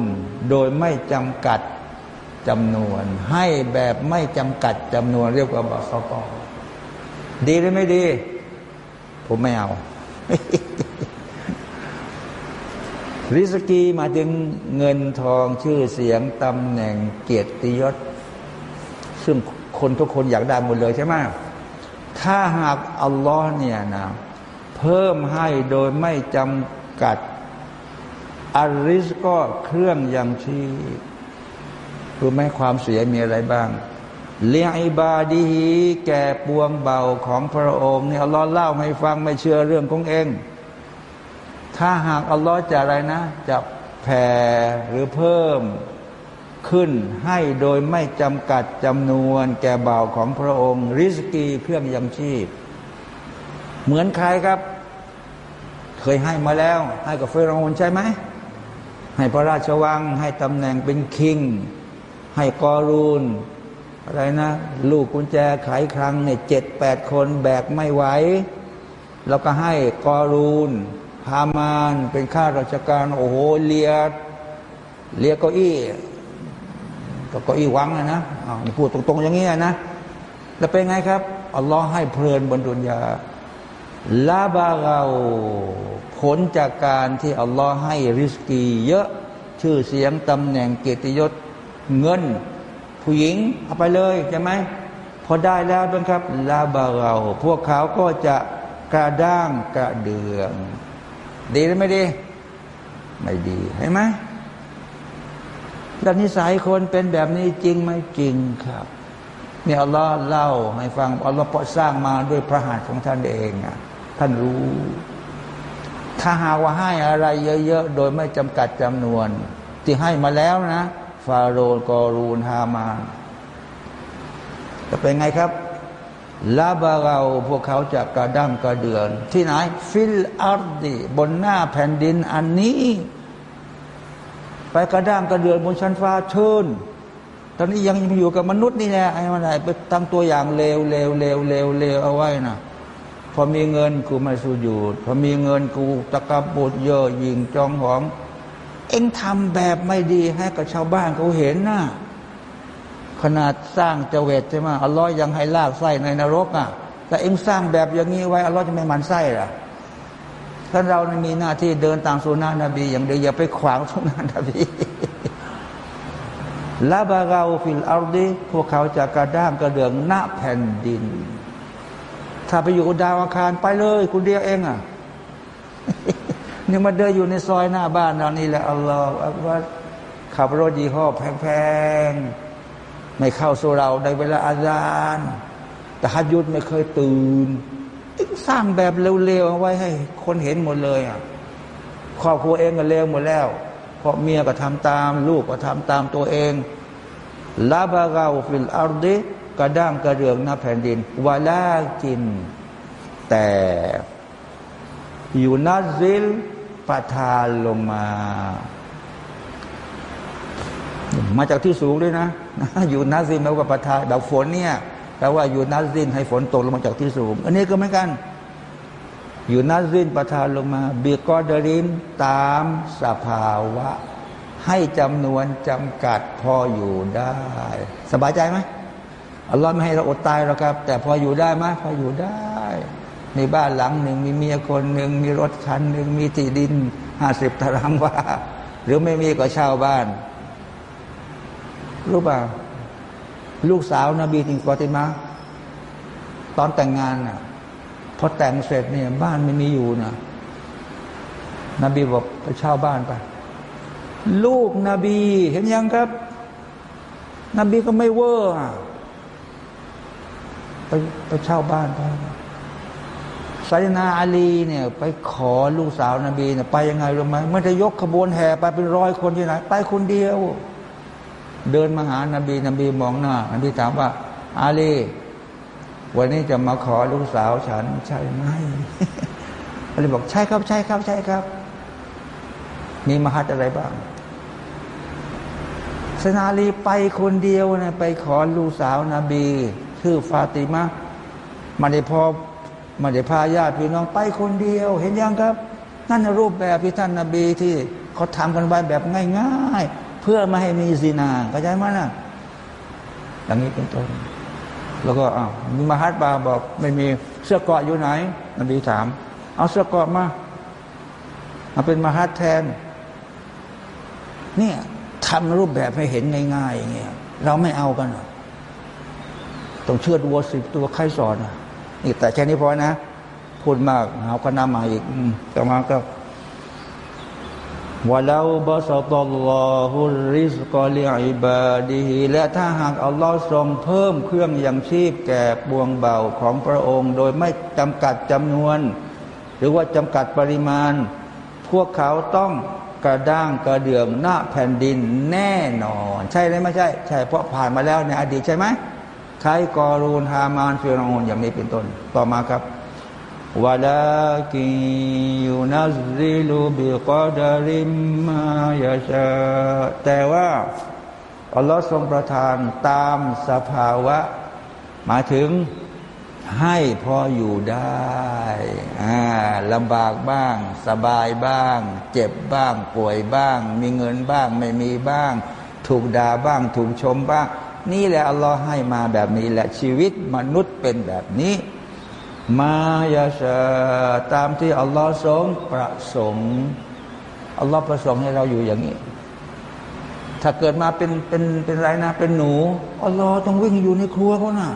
โดยไม่จำกัด จำนวน ให้แบบไม่จำกัดจำนวนเรียกว่าบาสตอดีหรือไม่ดี ผมไม่เอา ริสกีมาถึงเงินทองชื่อเสียงตำแหน่งเกียรติยศ ซึ่งคนทุกคนอยากได้หมดเลยใช่ไหมถ้าหากอัลลอฮ์เนี่ยนะเพิ่มให้โดยไม่จำกัดอาริสก็เครื่องยังชี รู้ไหมความเสียมีอะไรบ้าง เลี้ยงอิบาดีฮีแก่ปวงเบาของพระองค์เนี่ยอัลลอฮ์เล่าให้ฟังไม่เชื่อเรื่องของเอง ถ้าหากอัลลอฮ์จะอะไรนะ จะแผ่หรือเพิ่มขึ้นให้โดยไม่จำกัดจำนวน แก่เบาของพระองค์ ริสกีเครื่องยังชีพ เหมือนใครครับ เคยให้มาแล้ว ให้กับเฟรโอนใช่ไหมให้พระราชวังให้ตำแหน่งเป็นคิง ให้กอรูนอะไรนะ ลูกกุญแจไขครั้งเนี่ยเจ็ดแปดคนแบกไม่ไหวแล้วก็ให้กอรูนพามานเป็นข้าราชการ โอ้โหเลียเลียเก้าอี้ก็เก้าอี้วังนะนะพูดตรงๆอย่างนี้นะ แล้วเป็นไงครับอัลลอฮ์ให้เพลินบนดุนยาลาบาเราผลจากการที่อัลลอฮ์ให้ริสกี เยอะชื่อเสียงตำแหน่งเกียรติยศ เงิน ผู้หญิงเอาไปเลยใช่ไหมพอได้แล้วเป็นครับลาบาเรา พวกเขาก็จะกระด้างกระเดือง ดีหรือไม่ดี ไม่ดีเห็นไหมดันนิสัยคนเป็นแบบนี้จริงไหมจริงครับเนี่ยอัลลอฮ์เล่าให้ฟังอัลลอฮ์เพอสร้างมาด้วยพระหัตถ์ของท่านเองอะท่านรู้ ถ้าหาว่าให้อะไรเยอะ ๆ โดยไม่จำกัดจำนวน ที่ให้มาแล้วนะ ฟาโรห์กอรูนฮามานจะเป็นไงครับلَبَغَوْا พวกเขาจะกระด้างกระเดื่อง ที่ไหน فِي الْأَرْضِ บนหน้าแผ่นดินอันนี้ ไปกระด้างกระเดื่องบนชั้นฟ้าเชิญตอนนี้ยังอยู่กับมนุษย์นี่แหละไอ้มันอะไรไปตั้งตัวอย่างเลวเลวเลวเลวเลวเอาไว้นะพอมีเงินกูไม่สูญูดพอมีเงินกูตะกบบุดเยอะยิงจองหอง เอ็งทำแบบไม่ดีให้กับชาวบ้านเขาเห็นนะขนาดสร้างเจเวตใช่ไหมอัลลอฮ์ยังให้ลากไส้ในนรกอะ แต่เอ็งสร้างแบบอย่างนี้ไว้อัลลอฮ์จะไม่มันไส้หรอท่านเรามีหน้าที่เดินตามสุนานะนบี อย่างเดียวอย่าไปขวางสุนานะนบีลาบาเราฟิลอาดีพวกเขาจะกระด้างกระเดืองหน้าแผ่นดิน ถ้าไปอยู่ดาวอาคารไปเลยคุณเดียวเองอะ นี่มาเดินอยู่ในซอยหน้าบ้านเรานี่แหละอัลลอฮฺว่าขับรถยี่ห้อแพงๆ ไม่เข้าสู่เราในเวลาอาจารย์แต่ฮัดยุดไม่เคยตื่นสร้างแบบเร็วๆเอาไว้ให้ คนเห็นหมดเลยอะครอบครัวเองก็เร็วหมดแล้ว เพราะเมียก็ทำตาม ลูกก็ทำตามตัวเองلَبَغَوْا فِي الْأَرْضِ กระด้างกระเดื่องหน้าแผ่นดินوَلَكِنْ แต่يُنَزِّلُ ประทานลงมา มาจากที่สูงด้วยนะ يُنَزِّلُ แปลว่าประทานแบบฝนเนี่ยแปลว่าيُنَزِّلُ ให้ฝนตกลงมาจากที่สูง อันนี้ก็เหมือนกัน อยู่นัซิลประทานลงมาเบียกอดรินตามสภาวะ ให้จำนวนจำกัดพออยู่ได้ สบายใจไหมอัลลอฮ์ไม่ให้เราอดตายหรอกครับ แต่พออยู่ได้ไหมพออยู่ได้ มีบ้านหลังหนึ่งมีเมียคนหนึ่งมีรถคันหนึ่งมีที่ดินห้าสิบตารางวาหรือไม่มีก็เช่าบ้าน รู้เปล่าลูกสาวนาบีติงกอติมาตอนแต่งงานน่ะพอแต่งเสร็จเนี่ย บ้านไม่มีอยู่นะนบีบอกไปเช่าบ้านไปลูกนบี เห็นยังครับ นบีก็ไม่เวอร์ไปไปเช่าบ้านไป ไซนาอาลีเนี่ยไปขอลูกสาวนาบีเนี่ยไปยังไงรู้ไหมไม่ได้ยกขบวนแห่ไปเป็นร้อยคนที่ไหน ไปคนเดียว เดินมาหานาบีนบีมองหน้านบีถามว่า อาลี วันนี้จะมาขอลูกสาวฉันใช่ไหมอาลีบอกใช่ครับใช่ครับใช่ครับ มีมหัดอะไรบ้างสนาลีไปคนเดียวนะไปขอลูกสาวนาบี ชื่อฟาติมามาได้พอ มาได้พาญาติพี่น้องไปคนเดียว เห็นยังครับ นั่นรูปแบบที่ท่านนาบีที่เขาทำกันไว้แบบง่าย ๆ เพื่อไม่ให้มีซีนาเข้าใจไหมนะอย่างนี้เป็นต้นแล้วก็อ้าวมีมหัดบาบอกไม่มีเสื้อเกาะอยู่ไหน นบีถาม เอาเสื้อเกาะมามาเป็นมหัดแทน เนี่ยทำรูปแบบให้เห็นง่ายๆอย่างเงี้ยเราไม่เอากัน ต้องเชื่อดูสิบตัวใครสอนอะ นี่แต่แค่นี้พอนะ พูดมากเอาก็นำมาอีกต่อมาก็ว่าเราบาสตอลลอฮุริสกอลิอิบาดีและถ้าหากอัลลอฮ์ทรงเพิ่มเครื่องยังชีพแก่บวงเบาของพระองค์ โดยไม่จำกัดจำนวน หรือว่าจำกัดปริมาณ พวกเขาต้องกระด้างกระเดื่องหน้าแผ่นดินแน่นอน ใช่ไหมไม่ใช่ ใช่เพราะผ่านมาแล้วในอดีตใช่ไหม ใช้กอรูนฮามานฟิรเอาน์อย่างนี้เป็นต้น ต่อมาครับوَلَكِنْ يُنَزِّلُ بِقَدَرٍ مَا يَشَاءُ แต่ว่า อัลลอฮ์ทรงประทานตามสภาวะ หมายถึงให้พออยู่ได้ลำบากบ้าง สบายบ้าง เจ็บบ้าง ป่วยบ้าง มีเงินบ้าง ไม่มีบ้าง ถูกด่าบ้าง ถูกชมบ้าง นี่แหละอัลลอฮ์ให้มาแบบนี้แหละชีวิตมนุษย์เป็นแบบนี้ มายาชาตามที่อัลลอฮ์ทรงประสงค์อัลลอฮ์ประสงค์ให้เราอยู่อย่างนี้ ถ้าเกิดมาเป็นเป็นเป็นไรนะ เป็นหนูอัลลอฮ์ต้องวิ่งอยู่ในครัวเขานะ่ะ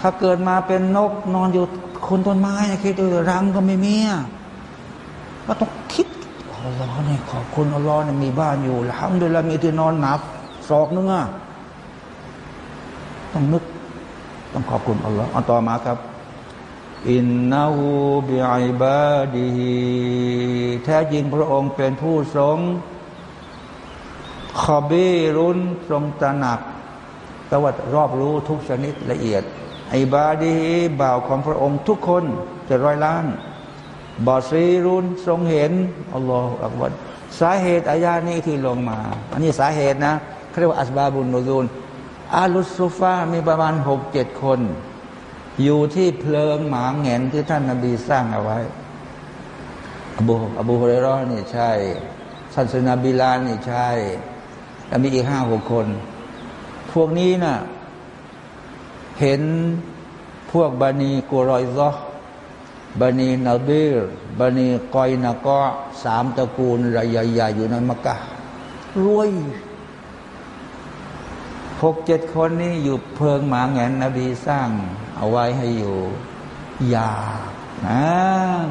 ถ้าเกิดมาเป็นนกนอนอยู่คนต้นไม้นะคิดดูรังก็ไม่มีก็ต้องคิดอัลลอฮ์เนี่ยขอบคุณอัลลอฮ์เนี่ยมีบ้านอยู่แล้วดูแลมีที่นอนหนัก ศอกนึงอะต้องนึก ต้องขอบคุณอัลลอฮ์อันต่อมาครับอินนาหูบิอิบาดีแท้จริงพระองค์เป็นผู้ทรงขอบีรุนทรงตระหนักตวัดรอบรู้ทุกชนิดละเอียดอิบาดีบ่าวของพระองค์ทุกคนจะร้อยล้านบอซีรุนทรงเห็นอัลลอฮฺอักบัดสาเหตุอายานี้ที่ลงมา อันนี้สาเหตุนะ เขาเรียกว่าอัสบาบุนนูซูลอาลุสุฟามีประมาณหกเจ็ดคน อยู่ที่เพลิงหมาแงนที่ท่านนาบีสร้างเอาไว้อบูอบูฮุเรรอนี่ใช่ซันซนาบิลานี่ใช่แล้วมีอีกห้าหกคน พวกนี้นะ่ะเห็นพวกบันีกุรอยซอบันีนาบีรบันีกอยนาก็สามตระกูลใหญ่ๆอยู่ในมักกะรวย หกเจ็ดคนนี้อยู่เพิงหมาแงนนบีสร้าง เอาไว้ให้อยู่อยากนะ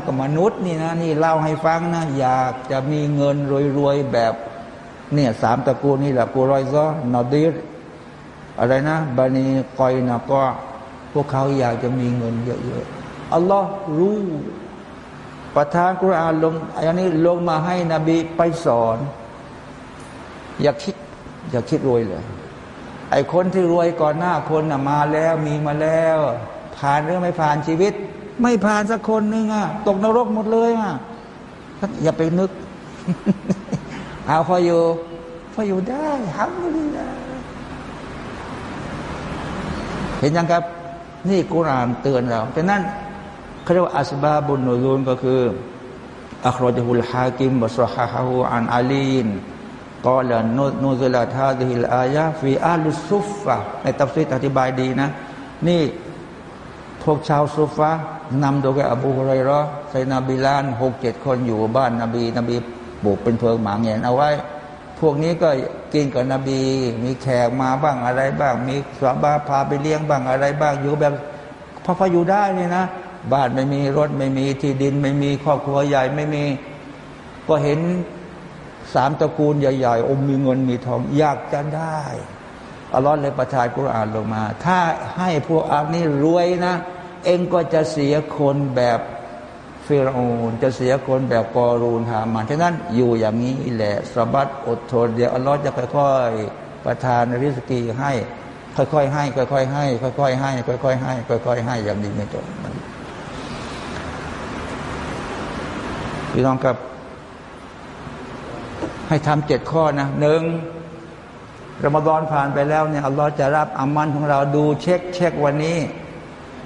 ก็มนุษย์นี่นะนี่เล่าให้ฟังนะ อยากจะมีเงินรวยๆแบบ เนี่ยสามตระกูลนี่แหละกูรอยซอนอดีรอะไรนะบานีคอยนะก็พวกเขาอยากจะมีเงินเยอะๆอัลลอฮ์รู้ประทานกุรอานลงอันนี้ลงมาให้นบีไปสอน อย่าคิด อย่าคิดรวยเลย ไอ้คนที่รวยก่อนหน้าคนน่ะมาแล้วมีมาแล้ว ผ่านหรือไม่ผ่านชีวิต ไม่ผ่านสักคนหนึ่งอะ ตกนรกหมดเลยอะอย่าไปนึก เอาพออยู่พออยู่ได้ฮัมดุลิลลเห็นยังครับ นี่กุรานเตือนเราฉะนั้นเขาเรียกว่าอัสบาบุนนูรูนก็คืออัครจฮุลฮากิมบัสฮะฮุอันอาลีน กอลันนูซลาทาดิฮิลอายะฟีอาลุซุฟฟะในตัฟซีอธิบายดีนะ นี่พวกชาวซุฟฟะนำโดยอบูฮุไรรอไซนาบิลานหกเจ็ดคนอยู่บ้านนบี นบีปลูกเป็นเพลิงหมาเงียนเอาไว้ พวกนี้ก็กินกับนบี มีแขกมาบ้างอะไรบ้าง มีสาบาพาไปเลี้ยงบ้างอะไรบ้างอยู่แบบพอพออยู่ได้นี่นะ บ้านไม่มีรถไม่มีที่ดินไม่มีครอบครัวใหญ่ไม่มี ก็เห็น สามตระกูลใหญ่ๆอมมีเงินมีทองอยากจะได้อัลลอฮ์เลยประทานกุรอานลงมา ถ้าให้พวกอักนี้รวยนะ เองก็จะเสียคนแบบฟิรอูนจะเสียคนแบบกอรูนหามานฉะนั้นอยู่อย่างนี้แหละสบัดอดทนเดี๋ยวอัลลอฮ์จะค่อยๆประทานริสกีให้ ค่อยๆให้ ค่อยๆให้ ค่อยๆให้ ค่อยๆให้ ค่อยๆให้อย่างนี้ไม่จบพี่น้องครับ ให้ทำเจ็ดข้อนะหนึ่งรมฎอนผ่านไปแล้วเนี่ยอัลลอฮ์จะรับอามันของเราดูเช็คเช็ควันนี้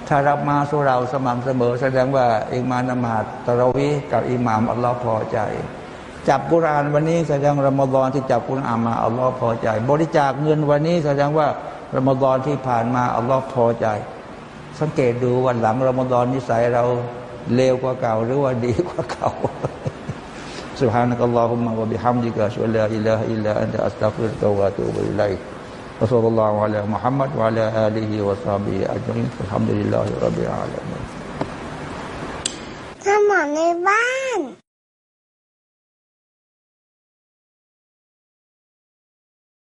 ถ้ารับมาสู่เราสม่ำเสมอ แสดงว่าองมานมาดตะรวีกับอิหมามอัลลอฮ์พอใจ จับกุรานวันนี้แสดงรมฎอนที่จับกุรอานมาอัลลอฮ์พอใจ บริจาคเงินวันนี้แสดงว่ารมฎอนที่ผ่านมาอัลลอฮ์พอใจ สังเกตดูวันหลังรมฎอนนิสัยเราเลวกว่าเก่าหรือว่าดีกว่าเก่า سبحانك اللهم وبحمدك أشهد أن لا إله إلا أنت أستغفرك وأتوب إليك وصلى الله على محمد وعلى آله وصحبه أجمعين الحمد لله رب العالمين สมอนในบ้าน